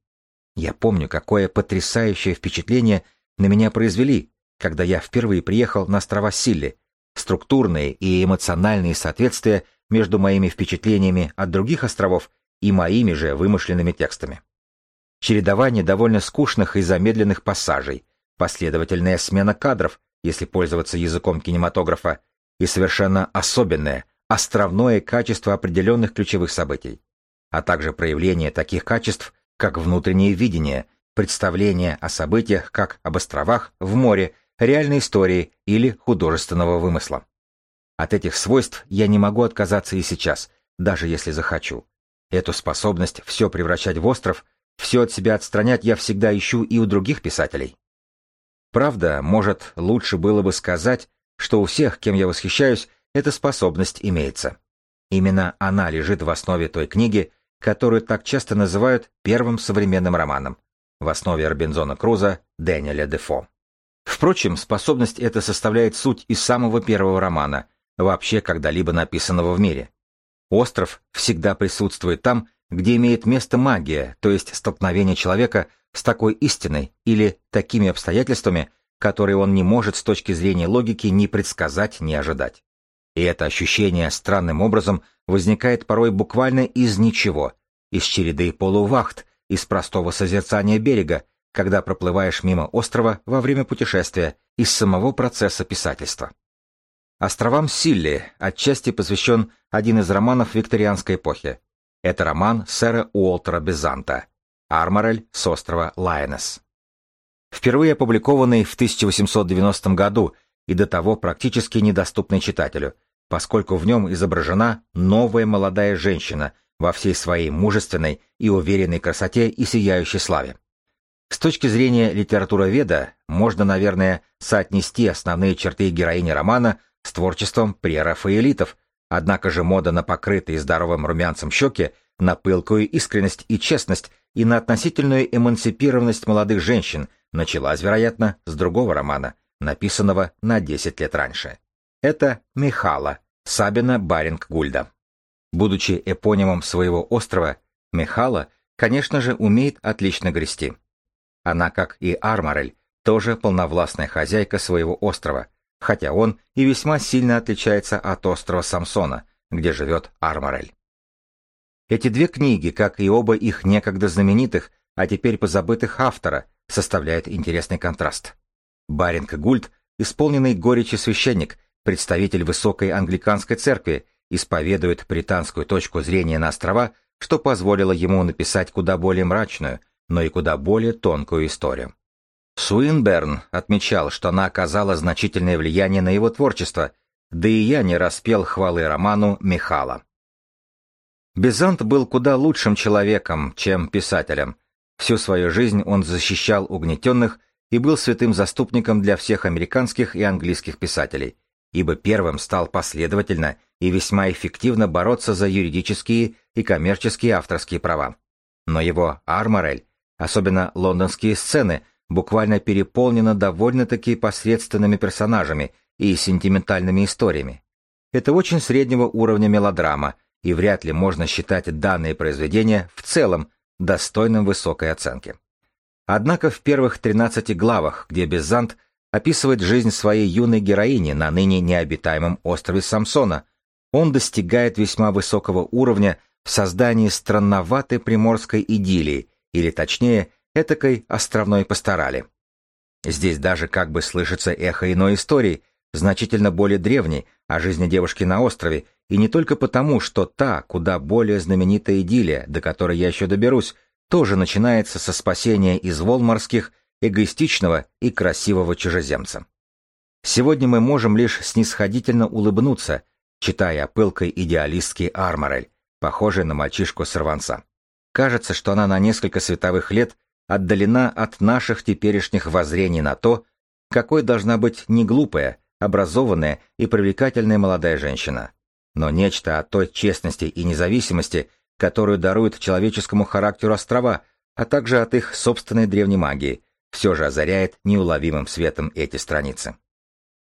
Я помню, какое потрясающее впечатление на меня произвели, когда я впервые приехал на острова Силли. Структурные и эмоциональные соответствия между моими впечатлениями от других островов и моими же вымышленными текстами. Чередование довольно скучных и замедленных пассажей, последовательная смена кадров, если пользоваться языком кинематографа, и совершенно особенное, островное качество определенных ключевых событий, а также проявление таких качеств, как внутреннее видение, представление о событиях как об островах в море, реальной истории или художественного вымысла. От этих свойств я не могу отказаться и сейчас, даже если захочу. Эту способность все превращать в остров, все от себя отстранять я всегда ищу и у других писателей. Правда, может, лучше было бы сказать, что у всех, кем я восхищаюсь, эта способность имеется. Именно она лежит в основе той книги, которую так часто называют первым современным романом, в основе Робинзона Круза Дэниеля Дефо. Впрочем, способность эта составляет суть из самого первого романа, вообще когда-либо написанного в мире. Остров всегда присутствует там, где имеет место магия, то есть столкновение человека с такой истиной или такими обстоятельствами, которые он не может с точки зрения логики ни предсказать, ни ожидать. И это ощущение странным образом возникает порой буквально из ничего, из череды полувахт, из простого созерцания берега, когда проплываешь мимо острова во время путешествия, из самого процесса писательства. Островам Силли отчасти посвящен один из романов викторианской эпохи. Это роман сэра Уолтера Безанта «Арморель с острова Лайонес». Впервые опубликованный в 1890 году и до того практически недоступный читателю, поскольку в нем изображена новая молодая женщина во всей своей мужественной и уверенной красоте и сияющей славе. С точки зрения литературоведа можно, наверное, соотнести основные черты героини романа с творчеством прерафаэлитов, однако же мода на покрытые здоровым румянцем щеки, на пылкую искренность и честность и на относительную эмансипированность молодых женщин началась, вероятно, с другого романа, написанного на 10 лет раньше. Это Михала, Сабина Баринг-Гульда. Будучи эпонимом своего острова, Михала, конечно же, умеет отлично грести. Она, как и Арморель, тоже полновластная хозяйка своего острова, хотя он и весьма сильно отличается от острова Самсона, где живет Арморель. Эти две книги, как и оба их некогда знаменитых, а теперь позабытых автора, составляют интересный контраст. Баринг Гульд, исполненный горечи священник, представитель высокой англиканской церкви, исповедует британскую точку зрения на острова, что позволило ему написать куда более мрачную, но и куда более тонкую историю. Суинберн отмечал, что она оказала значительное влияние на его творчество, да и я не распел хвалы роману Михала. Безант был куда лучшим человеком, чем писателем. Всю свою жизнь он защищал угнетенных и был святым заступником для всех американских и английских писателей, ибо первым стал последовательно и весьма эффективно бороться за юридические и коммерческие авторские права. Но его «Арморель», особенно лондонские сцены, буквально переполнена довольно-таки посредственными персонажами и сентиментальными историями. Это очень среднего уровня мелодрама, и вряд ли можно считать данное произведение в целом достойным высокой оценки. Однако в первых 13 главах, где Безант описывает жизнь своей юной героини на ныне необитаемом острове Самсона, он достигает весьма высокого уровня в создании странноватой приморской идиллии, или точнее, этакой островной пасторали. Здесь даже как бы слышится эхо иной истории, значительно более древней, о жизни девушки на острове, и не только потому, что та, куда более знаменитая идиллия, до которой я еще доберусь, тоже начинается со спасения из волн морских эгоистичного и красивого чужеземца. Сегодня мы можем лишь снисходительно улыбнуться, читая о пылкой идеалистке Арморель, похожей на мальчишку-сорванца. Кажется, что она на несколько световых лет отдалена от наших теперешних воззрений на то, какой должна быть неглупая, образованная и привлекательная молодая женщина. Но нечто от той честности и независимости, которую даруют человеческому характеру острова, а также от их собственной древней магии, все же озаряет неуловимым светом эти страницы.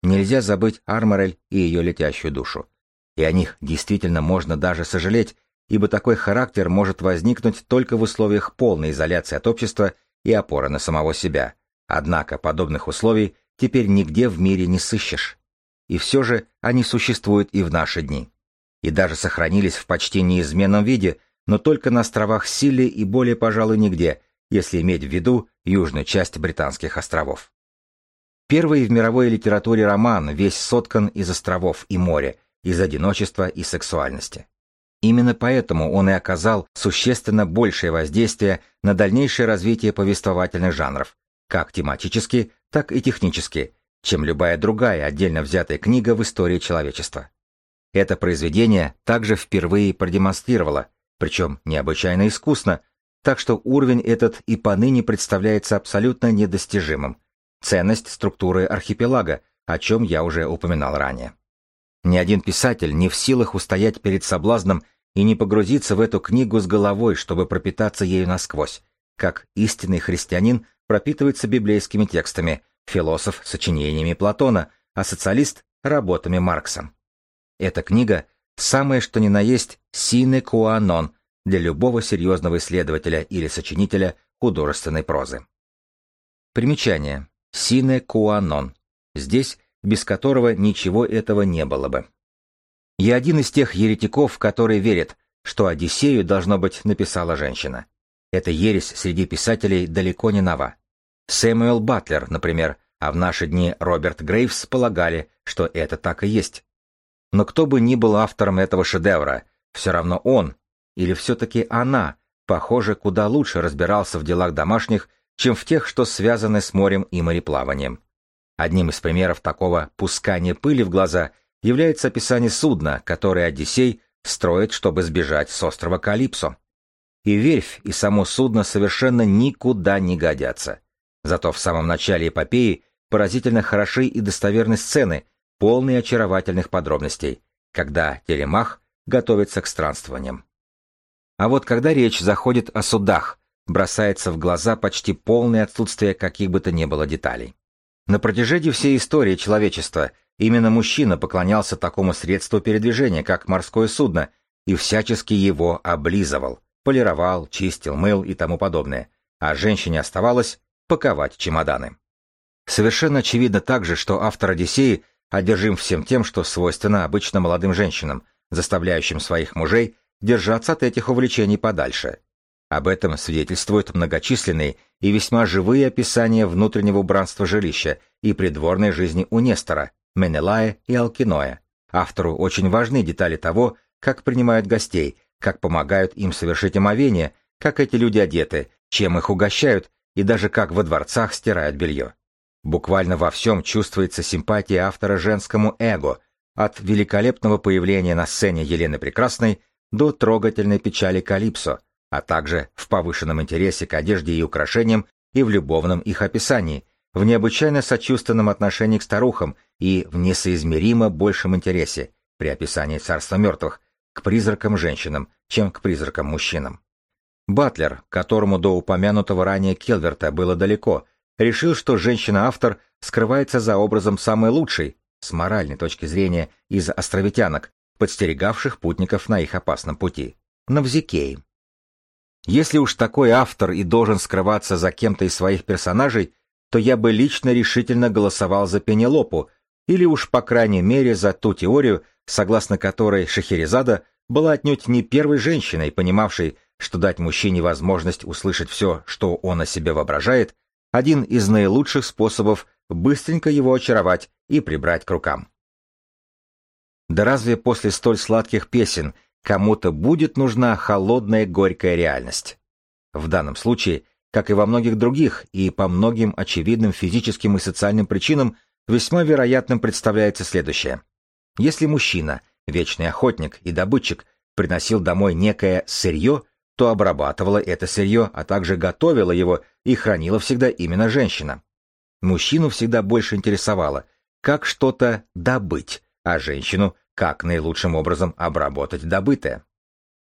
Нельзя забыть Арморель и ее летящую душу. И о них действительно можно даже сожалеть, ибо такой характер может возникнуть только в условиях полной изоляции от общества и опоры на самого себя. Однако подобных условий теперь нигде в мире не сыщешь. И все же они существуют и в наши дни. И даже сохранились в почти неизменном виде, но только на островах Силли и более, пожалуй, нигде, если иметь в виду южную часть британских островов. Первый в мировой литературе роман весь соткан из островов и моря, из одиночества и сексуальности. Именно поэтому он и оказал существенно большее воздействие на дальнейшее развитие повествовательных жанров, как тематически, так и технически, чем любая другая отдельно взятая книга в истории человечества. Это произведение также впервые продемонстрировало, причем необычайно искусно, так что уровень этот и поныне представляется абсолютно недостижимым. Ценность структуры архипелага, о чем я уже упоминал ранее. Ни один писатель не в силах устоять перед соблазном и не погрузиться в эту книгу с головой, чтобы пропитаться ею насквозь, как истинный христианин пропитывается библейскими текстами, философ — сочинениями Платона, а социалист — работами Маркса. Эта книга — самое что ни на есть сине куанон для любого серьезного исследователя или сочинителя художественной прозы. Примечание. Сине куанон. Здесь без которого ничего этого не было бы. Я один из тех еретиков, которые верят, что Одиссею, должно быть, написала женщина. Эта ересь среди писателей далеко не нова. Сэмюэл Батлер, например, а в наши дни Роберт Грейвс полагали, что это так и есть. Но кто бы ни был автором этого шедевра, все равно он, или все-таки она, похоже, куда лучше разбирался в делах домашних, чем в тех, что связаны с морем и мореплаванием. Одним из примеров такого пускания пыли в глаза является описание судна, которое Одиссей строит, чтобы сбежать с острова Калипсо. И верфь, и само судно совершенно никуда не годятся. Зато в самом начале эпопеи поразительно хороши и достоверны сцены, полные очаровательных подробностей, когда Телемах готовится к странствованиям. А вот когда речь заходит о судах, бросается в глаза почти полное отсутствие каких бы то ни было деталей. На протяжении всей истории человечества именно мужчина поклонялся такому средству передвижения, как морское судно, и всячески его облизывал, полировал, чистил, мыл и тому подобное, а женщине оставалось паковать чемоданы. Совершенно очевидно также, что автор «Одиссеи» одержим всем тем, что свойственно обычно молодым женщинам, заставляющим своих мужей держаться от этих увлечений подальше – об этом свидетельствуют многочисленные и весьма живые описания внутреннего убранства жилища и придворной жизни у Нестора, Менелая и Алкиноя. Автору очень важны детали того, как принимают гостей, как помогают им совершить омовение, как эти люди одеты, чем их угощают и даже как во дворцах стирают белье. Буквально во всем чувствуется симпатия автора женскому эго, от великолепного появления на сцене Елены Прекрасной до трогательной печали Калипсо, а также в повышенном интересе к одежде и украшениям и в любовном их описании, в необычайно сочувственном отношении к старухам и в несоизмеримо большем интересе при описании царства мертвых к призракам женщинам, чем к призракам мужчинам. Батлер, которому до упомянутого ранее Келверта было далеко, решил, что женщина-автор скрывается за образом самой лучшей, с моральной точки зрения, из островитянок, подстерегавших путников на их опасном пути, Навзикеи. Если уж такой автор и должен скрываться за кем-то из своих персонажей, то я бы лично решительно голосовал за Пенелопу, или уж по крайней мере за ту теорию, согласно которой Шахерезада была отнюдь не первой женщиной, понимавшей, что дать мужчине возможность услышать все, что он о себе воображает, один из наилучших способов быстренько его очаровать и прибрать к рукам. Да разве после столь сладких песен Кому-то будет нужна холодная горькая реальность. В данном случае, как и во многих других, и по многим очевидным физическим и социальным причинам, весьма вероятным представляется следующее. Если мужчина, вечный охотник и добытчик, приносил домой некое сырье, то обрабатывала это сырье, а также готовила его и хранила всегда именно женщина. Мужчину всегда больше интересовало, как что-то добыть, а женщину как наилучшим образом обработать добытое.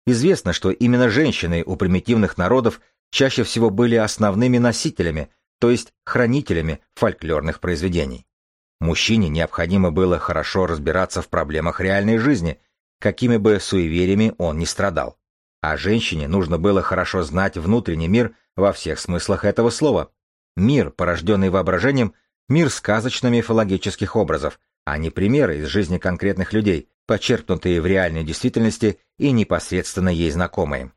Известно, что именно женщины у примитивных народов чаще всего были основными носителями, то есть хранителями фольклорных произведений. Мужчине необходимо было хорошо разбираться в проблемах реальной жизни, какими бы суевериями он ни страдал. А женщине нужно было хорошо знать внутренний мир во всех смыслах этого слова. Мир, порожденный воображением, мир сказочно-мифологических образов, а не примеры из жизни конкретных людей, почерпнутые в реальной действительности и непосредственно ей знакомые.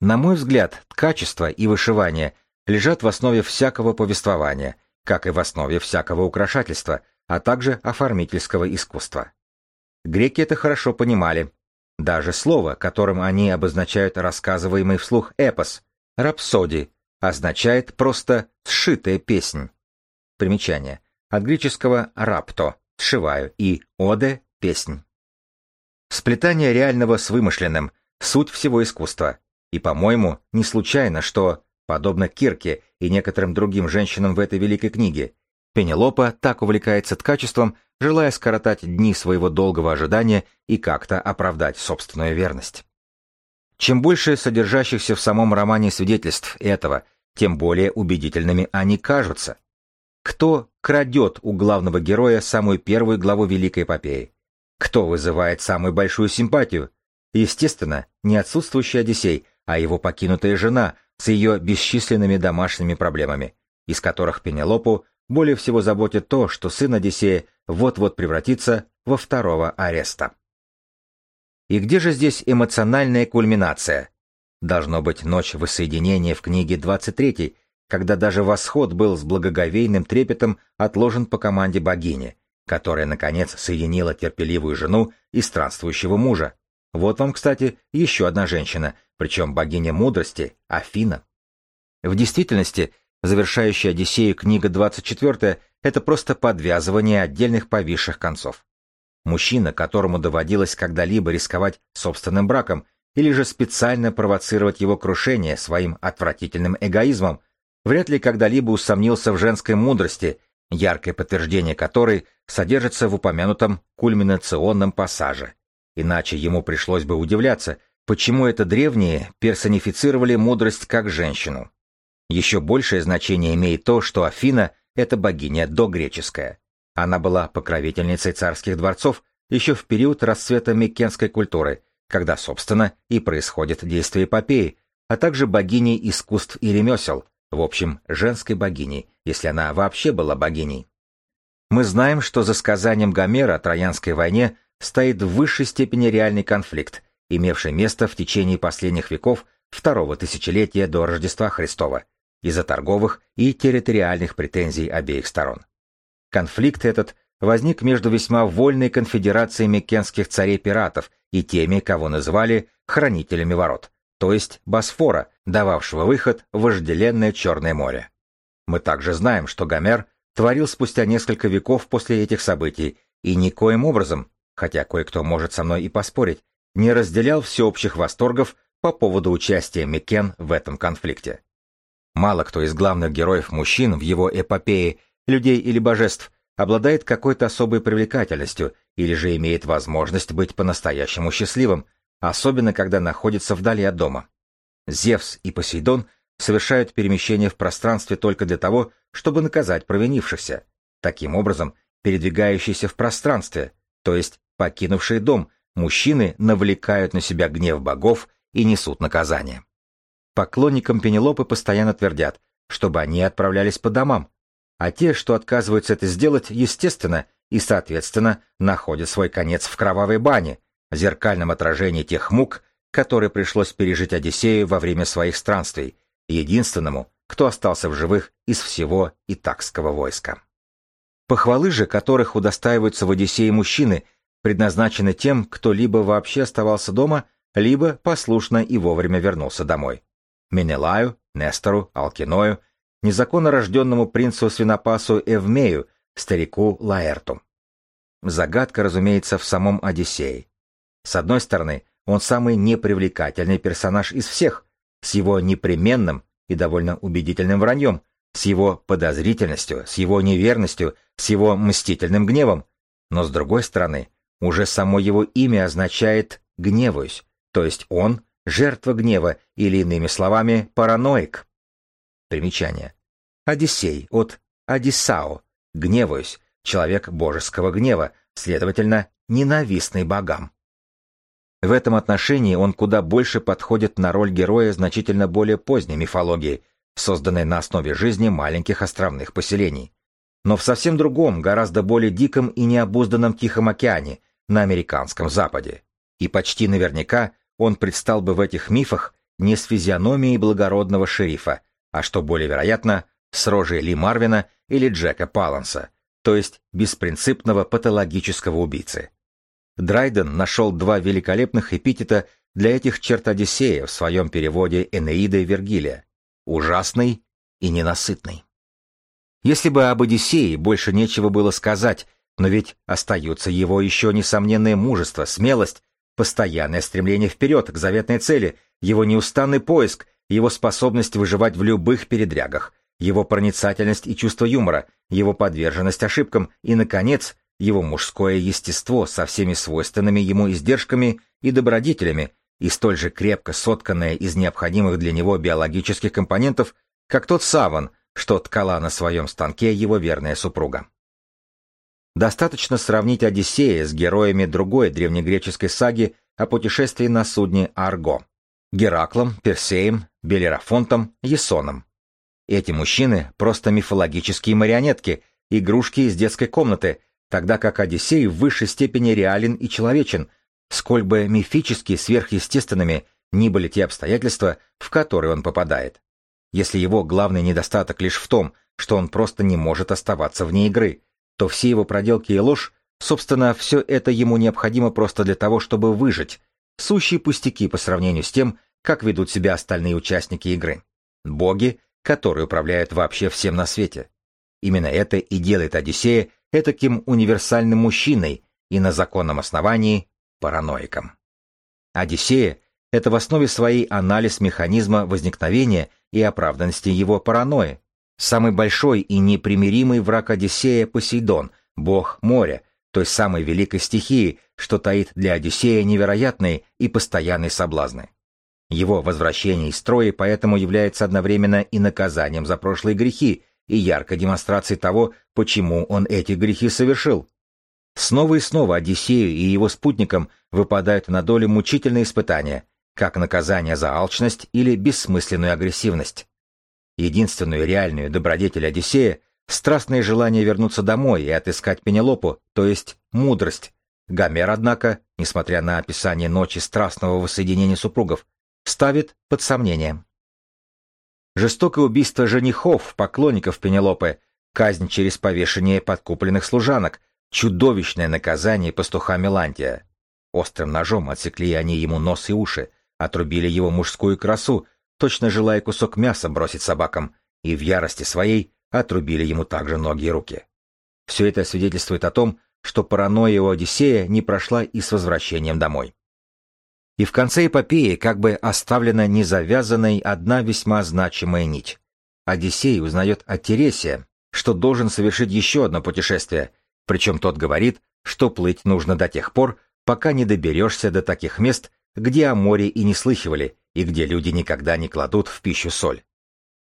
На мой взгляд, ткачество и вышивание лежат в основе всякого повествования, как и в основе всякого украшательства, а также оформительского искусства. Греки это хорошо понимали. Даже слово, которым они обозначают рассказываемый вслух эпос, рапсоди, означает просто «сшитая песнь». Примечание. От греческого «рапто» — «сшиваю» и «оде» — «песнь». Сплетание реального с вымышленным — суть всего искусства. И, по-моему, не случайно, что, подобно Кирке и некоторым другим женщинам в этой великой книге, Пенелопа так увлекается ткачеством, желая скоротать дни своего долгого ожидания и как-то оправдать собственную верность. Чем больше содержащихся в самом романе свидетельств этого, тем более убедительными они кажутся. Кто крадет у главного героя самую первую главу Великой эпопеи? Кто вызывает самую большую симпатию? Естественно, не отсутствующий Одиссей, а его покинутая жена с ее бесчисленными домашними проблемами, из которых Пенелопу более всего заботит то, что сын Одиссея вот-вот превратится во второго ареста. И где же здесь эмоциональная кульминация? Должно быть ночь воссоединения в книге 23, когда даже восход был с благоговейным трепетом отложен по команде богини, которая, наконец, соединила терпеливую жену и странствующего мужа. Вот вам, кстати, еще одна женщина, причем богиня мудрости, Афина. В действительности, Завершающая Одиссею книга 24 — это просто подвязывание отдельных повисших концов. Мужчина, которому доводилось когда-либо рисковать собственным браком или же специально провоцировать его крушение своим отвратительным эгоизмом, вряд ли когда-либо усомнился в женской мудрости, яркое подтверждение которой содержится в упомянутом кульминационном пассаже. Иначе ему пришлось бы удивляться, почему это древние персонифицировали мудрость как женщину. Еще большее значение имеет то, что Афина — это богиня догреческая. Она была покровительницей царских дворцов еще в период расцвета миккенской культуры, когда, собственно, и происходит действие эпопеи, а также богиней искусств и ремесел, в общем, женской богиней, если она вообще была богиней. Мы знаем, что за сказанием Гомера о Троянской войне стоит в высшей степени реальный конфликт, имевший место в течение последних веков второго тысячелетия до Рождества Христова, из-за торговых и территориальных претензий обеих сторон. Конфликт этот возник между весьма вольной конфедерацией меккенских царей-пиратов и теми, кого называли хранителями ворот, то есть Босфора, дававшего выход в вожделенное Черное море. Мы также знаем, что Гомер творил спустя несколько веков после этих событий и никоим образом, хотя кое-кто может со мной и поспорить, не разделял всеобщих восторгов по поводу участия Мекен в этом конфликте. Мало кто из главных героев мужчин в его эпопее, людей или божеств, обладает какой-то особой привлекательностью или же имеет возможность быть по-настоящему счастливым, особенно когда находится вдали от дома. Зевс и Посейдон совершают перемещение в пространстве только для того, чтобы наказать провинившихся. Таким образом, передвигающиеся в пространстве, то есть покинувшие дом, мужчины навлекают на себя гнев богов и несут наказание. Поклонникам Пенелопы постоянно твердят, чтобы они отправлялись по домам, а те, что отказываются это сделать, естественно, и, соответственно, находят свой конец в кровавой бане, зеркальном отражении тех мук, которые пришлось пережить Одиссею во время своих странствий, единственному, кто остался в живых из всего итакского войска. Похвалы же, которых удостаиваются в Одиссее мужчины, предназначены тем, кто либо вообще оставался дома, либо послушно и вовремя вернулся домой. Менелаю, Нестору, Алкиною, незаконно рожденному принцу Свинопасу Эвмею, старику Лаэрту. Загадка, разумеется, в самом Одиссее. С одной стороны, он самый непривлекательный персонаж из всех, с его непременным и довольно убедительным враньем, с его подозрительностью, с его неверностью, с его мстительным гневом. Но с другой стороны, уже само его имя означает «гневаюсь», то есть он жертва гнева или, иными словами, параноик. Примечание. Одиссей от Одиссао, гневаюсь, человек божеского гнева, следовательно, ненавистный богам. В этом отношении он куда больше подходит на роль героя значительно более поздней мифологии, созданной на основе жизни маленьких островных поселений. Но в совсем другом, гораздо более диком и необузданном Тихом океане, на американском Западе. И почти наверняка он предстал бы в этих мифах не с физиономией благородного шерифа, а что более вероятно, с рожей Ли Марвина или Джека Паланса, то есть беспринципного патологического убийцы. Драйден нашел два великолепных эпитета для этих черт Одиссея в своем переводе Энеида и Вергилия – ужасный и ненасытный. Если бы об Одиссее больше нечего было сказать, но ведь остаются его еще несомненное мужество, смелость, постоянное стремление вперед к заветной цели, его неустанный поиск, его способность выживать в любых передрягах, его проницательность и чувство юмора, его подверженность ошибкам и, наконец, его мужское естество со всеми свойственными ему издержками и добродетелями, и столь же крепко сотканное из необходимых для него биологических компонентов, как тот саван, что ткала на своем станке его верная супруга. Достаточно сравнить Одиссея с героями другой древнегреческой саги о путешествии на судне Арго – Гераклом, Персеем, Белерафонтом, Есоном. Эти мужчины – просто мифологические марионетки, игрушки из детской комнаты, тогда как Одиссей в высшей степени реален и человечен, сколь бы мифически сверхъестественными ни были те обстоятельства, в которые он попадает. Если его главный недостаток лишь в том, что он просто не может оставаться вне игры, то все его проделки и ложь, собственно, все это ему необходимо просто для того, чтобы выжить, сущие пустяки по сравнению с тем, как ведут себя остальные участники игры. Боги, которые управляют вообще всем на свете. Именно это и делает Одиссея этаким универсальным мужчиной и на законном основании параноиком. Одиссея — это в основе своей анализ механизма возникновения и оправданности его паранойи. Самый большой и непримиримый враг Одиссея — Посейдон, бог моря, той самой великой стихии, что таит для Одиссея невероятные и постоянные соблазны. Его возвращение из строя поэтому является одновременно и наказанием за прошлые грехи, и яркой демонстрацией того, почему он эти грехи совершил. Снова и снова Одиссею и его спутникам выпадают на долю мучительные испытания, как наказание за алчность или бессмысленную агрессивность. Единственную реальную добродетель Одиссея — страстное желание вернуться домой и отыскать Пенелопу, то есть мудрость. Гомер, однако, несмотря на описание ночи страстного воссоединения супругов, ставит под сомнение. Жестокое убийство женихов, поклонников Пенелопы, казнь через повешение подкупленных служанок, чудовищное наказание пастуха Мелантия. Острым ножом отсекли они ему нос и уши, отрубили его мужскую красу, точно желая кусок мяса бросить собакам, и в ярости своей отрубили ему также ноги и руки. Все это свидетельствует о том, что паранойя у Одиссея не прошла и с возвращением домой. И в конце эпопеи как бы оставлена незавязанной одна весьма значимая нить. Одиссей узнает от Тересия, что должен совершить еще одно путешествие, причем тот говорит, что плыть нужно до тех пор, пока не доберешься до таких мест, где о море и не слыхивали, и где люди никогда не кладут в пищу соль.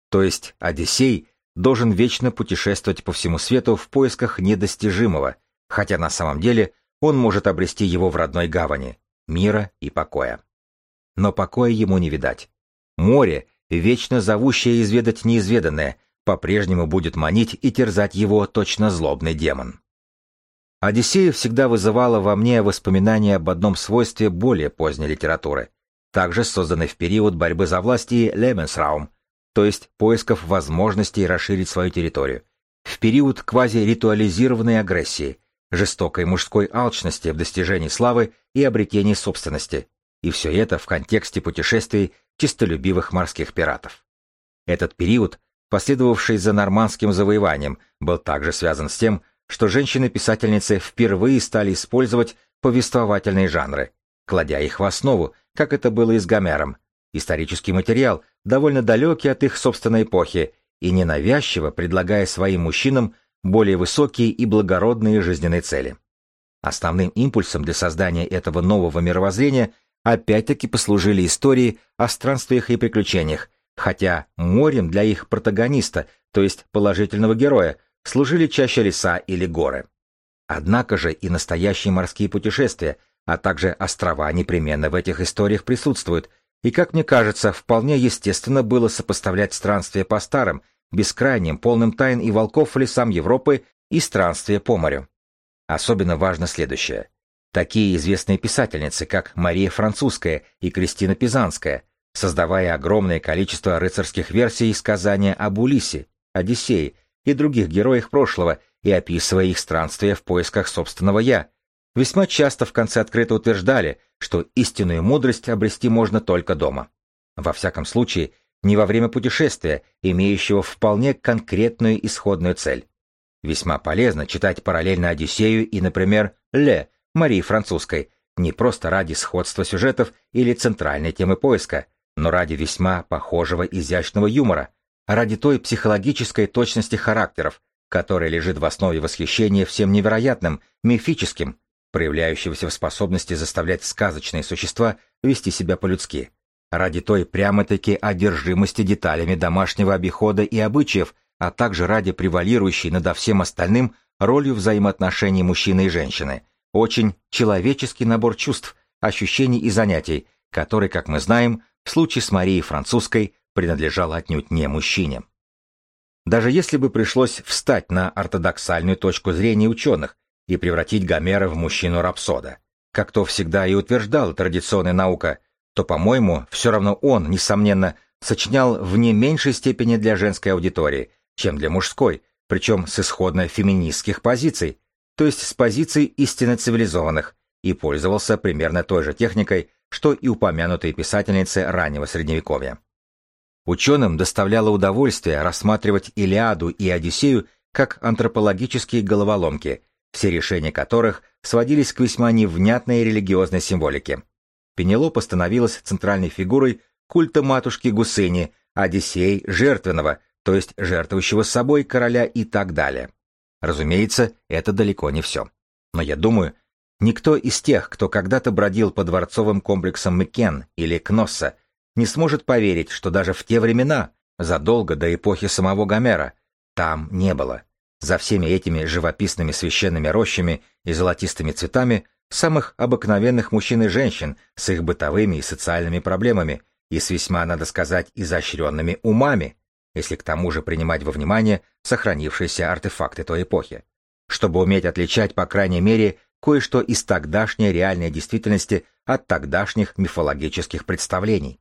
То есть Одиссей должен вечно путешествовать по всему свету в поисках недостижимого, хотя на самом деле он может обрести его в родной гавани, мира и покоя. Но покоя ему не видать. Море, вечно зовущее изведать неизведанное, по-прежнему будет манить и терзать его точно злобный демон. Одиссея всегда вызывала во мне воспоминания об одном свойстве более поздней литературы, также созданной в период борьбы за власть и Леменсраум, то есть поисков возможностей расширить свою территорию, в период квазиритуализированной агрессии, жестокой мужской алчности в достижении славы и обретении собственности, и все это в контексте путешествий чистолюбивых морских пиратов. Этот период, последовавший за нормандским завоеванием, был также связан с тем, что женщины-писательницы впервые стали использовать повествовательные жанры, кладя их в основу, как это было и с Гомером, исторический материал, довольно далекий от их собственной эпохи, и ненавязчиво предлагая своим мужчинам более высокие и благородные жизненные цели. Основным импульсом для создания этого нового мировоззрения опять-таки послужили истории о странствиях и приключениях, хотя морем для их протагониста, то есть положительного героя, служили чаще леса или горы. Однако же и настоящие морские путешествия, а также острова непременно в этих историях присутствуют, и, как мне кажется, вполне естественно было сопоставлять странствия по старым, бескрайним, полным тайн и волков лесам Европы и странствия по морю. Особенно важно следующее. Такие известные писательницы, как Мария Французская и Кристина Пизанская, создавая огромное количество рыцарских версий сказания об Улисе, Одиссее и других героях прошлого и описывая их странствия в поисках собственного «я», весьма часто в конце открыто утверждали, что истинную мудрость обрести можно только дома. Во всяком случае, не во время путешествия, имеющего вполне конкретную исходную цель. Весьма полезно читать параллельно Одиссею и, например, Ле Марии Французской, не просто ради сходства сюжетов или центральной темы поиска, но ради весьма похожего изящного юмора, ради той психологической точности характеров, которая лежит в основе восхищения всем невероятным, мифическим, проявляющегося в способности заставлять сказочные существа вести себя по-людски, ради той прямо-таки одержимости деталями домашнего обихода и обычаев, а также ради превалирующей над всем остальным ролью взаимоотношений мужчины и женщины, очень человеческий набор чувств, ощущений и занятий, который, как мы знаем, в случае с Марией Французской принадлежал отнюдь не мужчине. Даже если бы пришлось встать на ортодоксальную точку зрения ученых и превратить Гомера в мужчину-рапсода, как то всегда и утверждала традиционная наука, то, по-моему, все равно он, несомненно, сочинял в не меньшей степени для женской аудитории, чем для мужской, причем с исходно феминистских позиций, то есть с позиций истинно цивилизованных, и пользовался примерно той же техникой, что и упомянутые писательницы раннего Средневековья. Ученым доставляло удовольствие рассматривать Илиаду и Одиссею как антропологические головоломки, все решения которых сводились к весьма невнятной религиозной символике. Пенелопа становилась центральной фигурой культа матушки Гусыни, Одиссей – жертвенного, то есть жертвующего собой короля и так далее. Разумеется, это далеко не все. Но я думаю, никто из тех, кто когда-то бродил по дворцовым комплексам Мекен или Кносса, не сможет поверить, что даже в те времена, задолго до эпохи самого Гомера, там не было. За всеми этими живописными священными рощами и золотистыми цветами самых обыкновенных мужчин и женщин с их бытовыми и социальными проблемами и с весьма, надо сказать, изощренными умами, если к тому же принимать во внимание сохранившиеся артефакты той эпохи, чтобы уметь отличать, по крайней мере, кое-что из тогдашней реальной действительности от тогдашних мифологических представлений.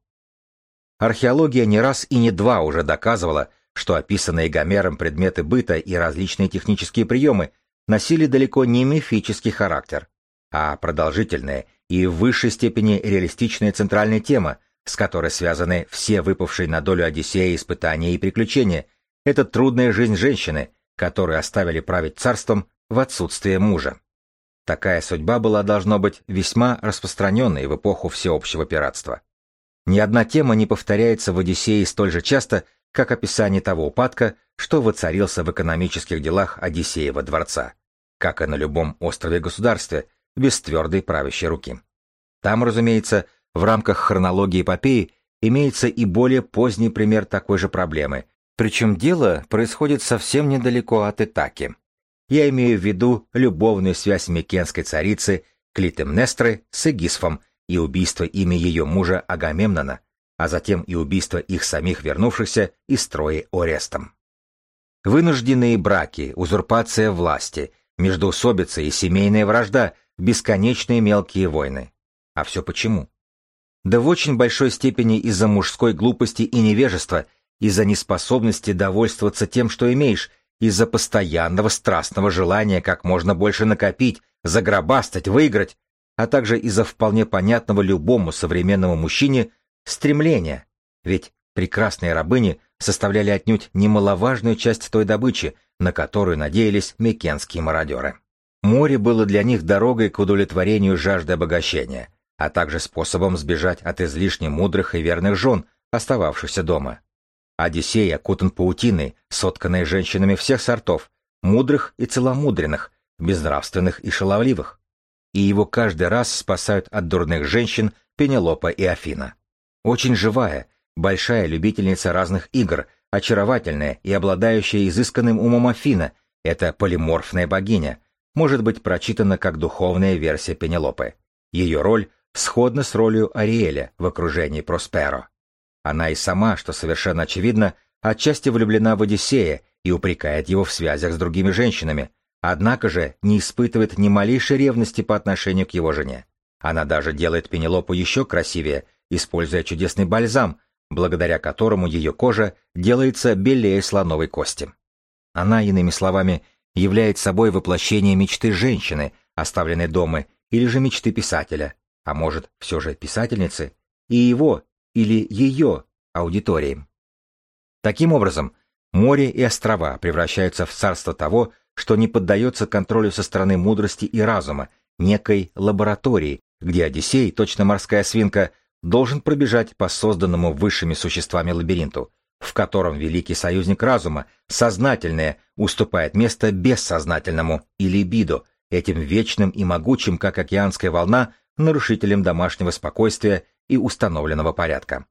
Археология не раз и не два уже доказывала, что описанные Гомером предметы быта и различные технические приемы носили далеко не мифический характер, а продолжительная и в высшей степени реалистичная центральная тема, с которой связаны все выпавшие на долю Одиссея испытания и приключения, это трудная жизнь женщины, которую оставили править царством в отсутствие мужа. Такая судьба была, должно быть, весьма распространенной в эпоху всеобщего пиратства. Ни одна тема не повторяется в Одиссее столь же часто, как описание того упадка, что воцарился в экономических делах Одиссеева дворца, как и на любом острове-государстве, без твердой правящей руки. Там, разумеется, в рамках хронологии эпопеи имеется и более поздний пример такой же проблемы, причем дело происходит совсем недалеко от Итаки. Я имею в виду любовную связь микенской царицы Клитемнестры с Эгисфом и убийство ими ее мужа Агамемнона, а затем и убийство их самих вернувшихся из строя Орестом. Вынужденные браки, узурпация власти, междоусобица и семейная вражда, бесконечные мелкие войны. А все почему? Да в очень большой степени из-за мужской глупости и невежества, из-за неспособности довольствоваться тем, что имеешь, из-за постоянного страстного желания как можно больше накопить, загробастать, выиграть, а также из-за вполне понятного любому современному мужчине стремления, ведь прекрасные рабыни составляли отнюдь немаловажную часть той добычи, на которую надеялись мекенские мародеры. Море было для них дорогой к удовлетворению жажды обогащения, а также способом сбежать от излишне мудрых и верных жен, остававшихся дома. Одиссей окутан паутиной, сотканной женщинами всех сортов, мудрых и целомудренных, безнравственных и шаловливых и его каждый раз спасают от дурных женщин Пенелопа и Афина. Очень живая, большая любительница разных игр, очаровательная и обладающая изысканным умом Афина, эта полиморфная богиня, может быть прочитана как духовная версия Пенелопы. Ее роль сходна с ролью Ариэля в окружении Просперо. Она и сама, что совершенно очевидно, отчасти влюблена в Одиссея и упрекает его в связях с другими женщинами, однако же не испытывает ни малейшей ревности по отношению к его жене. Она даже делает Пенелопу еще красивее, используя чудесный бальзам, благодаря которому ее кожа делается белее слоновой кости. Она, иными словами, является собой воплощение мечты женщины, оставленной дома, или же мечты писателя, а может, все же писательницы, и его или ее аудитории. Таким образом, море и острова превращаются в царство того, что не поддается контролю со стороны мудрости и разума, некой лаборатории, где Одиссей, точно морская свинка, должен пробежать по созданному высшими существами лабиринту, в котором великий союзник разума, сознательное, уступает место бессознательному и либидо, этим вечным и могучим, как океанская волна, нарушителем домашнего спокойствия и установленного порядка.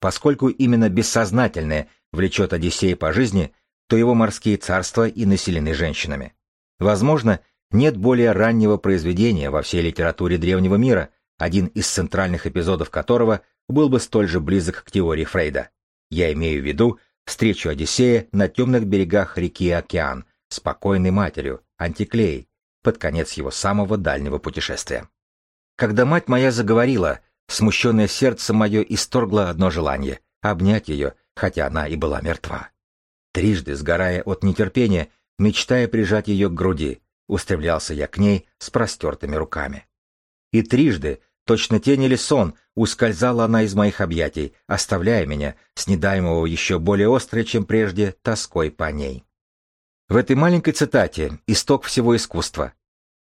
Поскольку именно бессознательное влечет Одиссея по жизни, то его морские царства и населены женщинами. Возможно, нет более раннего произведения во всей литературе древнего мира, один из центральных эпизодов которого был бы столь же близок к теории Фрейда. Я имею в виду встречу Одиссея на темных берегах реки Океан с покойной матерью, Антиклеей, под конец его самого дальнего путешествия. Когда мать моя заговорила, смущенное сердце мое исторгло одно желание — обнять ее, хотя она и была мертва. Трижды, сгорая от нетерпения, мечтая прижать ее к груди, устремлялся я к ней с простертыми руками. И трижды, точно тень или сон, ускользала она из моих объятий, оставляя меня, снедаемого еще более острой, чем прежде, тоской по ней. В этой маленькой цитате исток всего искусства.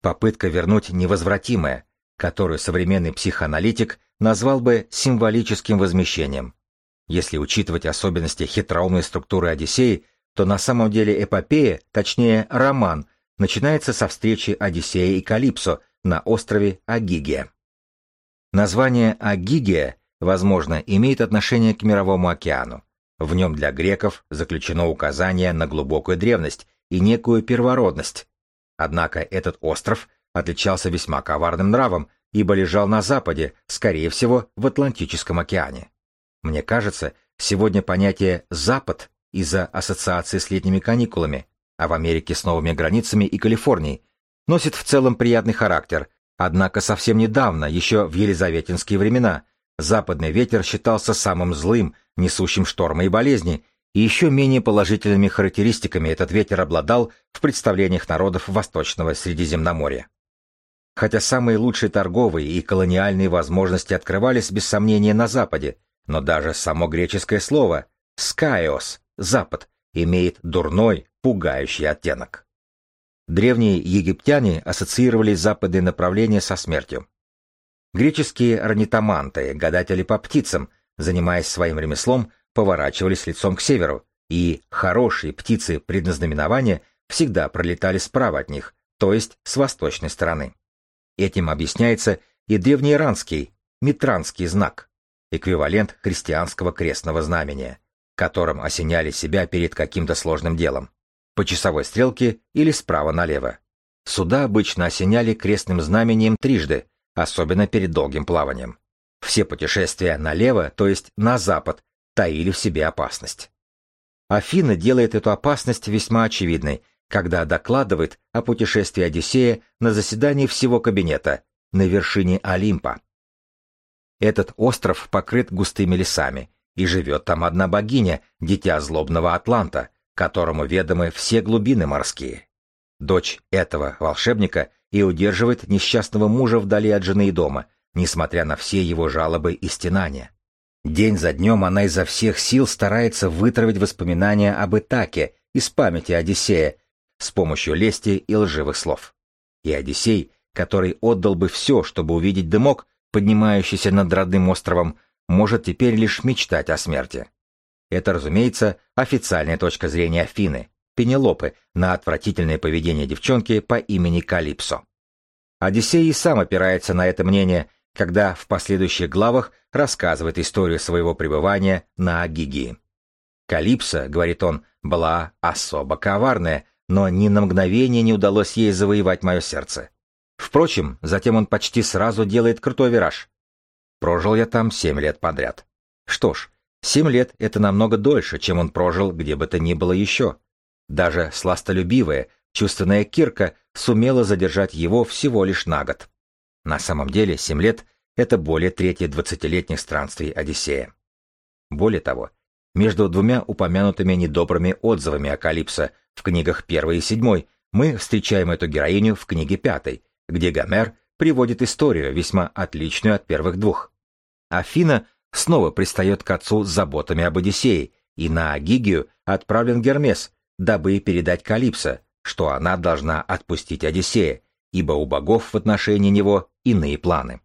Попытка вернуть невозвратимое, которую современный психоаналитик назвал бы символическим возмещением. Если учитывать особенности хитроумной структуры Одиссеи, то на самом деле эпопея, точнее роман, начинается со встречи Одиссея и Калипсо на острове Агигия. Название Агигия, возможно, имеет отношение к Мировому океану. В нем для греков заключено указание на глубокую древность и некую первородность. Однако этот остров отличался весьма коварным нравом, ибо лежал на западе, скорее всего, в Атлантическом океане. Мне кажется, сегодня понятие «Запад» из-за ассоциации с летними каникулами, а в Америке с новыми границами и Калифорнией, носит в целом приятный характер, однако совсем недавно, еще в елизаветинские времена, западный ветер считался самым злым, несущим штормы и болезни, и еще менее положительными характеристиками этот ветер обладал в представлениях народов Восточного Средиземноморья. Хотя самые лучшие торговые и колониальные возможности открывались без сомнения на Западе, но даже само греческое слово «скайос» — «запад» имеет дурной, пугающий оттенок. Древние египтяне ассоциировали западные направления со смертью. Греческие орнитоманты, гадатели по птицам, занимаясь своим ремеслом, поворачивались лицом к северу, и хорошие птицы предназнаменования всегда пролетали справа от них, то есть с восточной стороны. Этим объясняется и древнеиранский, митранский знак, эквивалент христианского крестного знамения, которым осеняли себя перед каким-то сложным делом, по часовой стрелке или справа налево. Суда обычно осеняли крестным знамением трижды, особенно перед долгим плаванием. Все путешествия налево, то есть на запад, таили в себе опасность. Афина делает эту опасность весьма очевидной, когда докладывает о путешествии Одиссея на заседании всего кабинета на вершине Олимпа. Этот остров покрыт густыми лесами, и живет там одна богиня, дитя злобного Атланта, которому ведомы все глубины морские. Дочь этого волшебника и удерживает несчастного мужа вдали от жены и дома, несмотря на все его жалобы и стенания. День за днем она изо всех сил старается вытравить воспоминания об Итаке из памяти Одиссея с помощью лести и лживых слов. И Одиссей, который отдал бы все, чтобы увидеть дымок, поднимающийся над родным островом, может теперь лишь мечтать о смерти. Это, разумеется, официальная точка зрения Афины, Пенелопы, на отвратительное поведение девчонки по имени Калипсо. Одиссей и сам опирается на это мнение – когда в последующих главах рассказывает историю своего пребывания на Агигии. Калипсо, говорит он, была особо коварная, но ни на мгновение не удалось ей завоевать мое сердце. Впрочем, затем он почти сразу делает крутой вираж. Прожил я там семь лет подряд. Что ж, семь лет — это намного дольше, чем он прожил где бы то ни было еще. Даже сластолюбивая, чувственная Кирка сумела задержать его всего лишь на год. На самом деле, семь лет — это более трети двадцатилетних странствий Одиссея. Более того, между двумя упомянутыми недобрыми отзывами о Калипсо в книгах первой и седьмой мы встречаем эту героиню в книге пятой, где Гомер приводит историю, весьма отличную от первых двух. Афина снова пристает к отцу с заботами об Одиссее, и на Гигию отправлен Гермес, дабы передать Калипсо, что она должна отпустить Одиссея, ибо у богов в отношении него иные планы.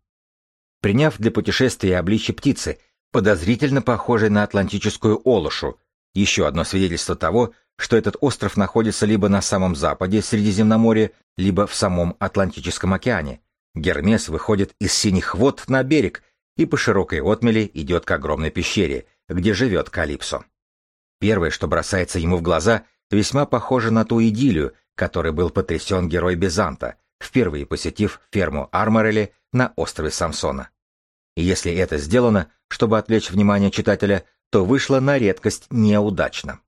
Приняв для путешествия обличье птицы, подозрительно похожей на атлантическую олушу, еще одно свидетельство того, что этот остров находится либо на самом западе Средиземноморья, либо в самом Атлантическом океане. Гермес выходит из синих вод на берег и по широкой отмели идет к огромной пещере, где живет Калипсо. Первое, что бросается ему в глаза, весьма похоже на ту идиллию, которой был потрясен герой Бизанта, впервые посетив ферму Арморели на острове Самсона. И если это сделано, чтобы отвлечь внимание читателя, то вышло на редкость неудачно.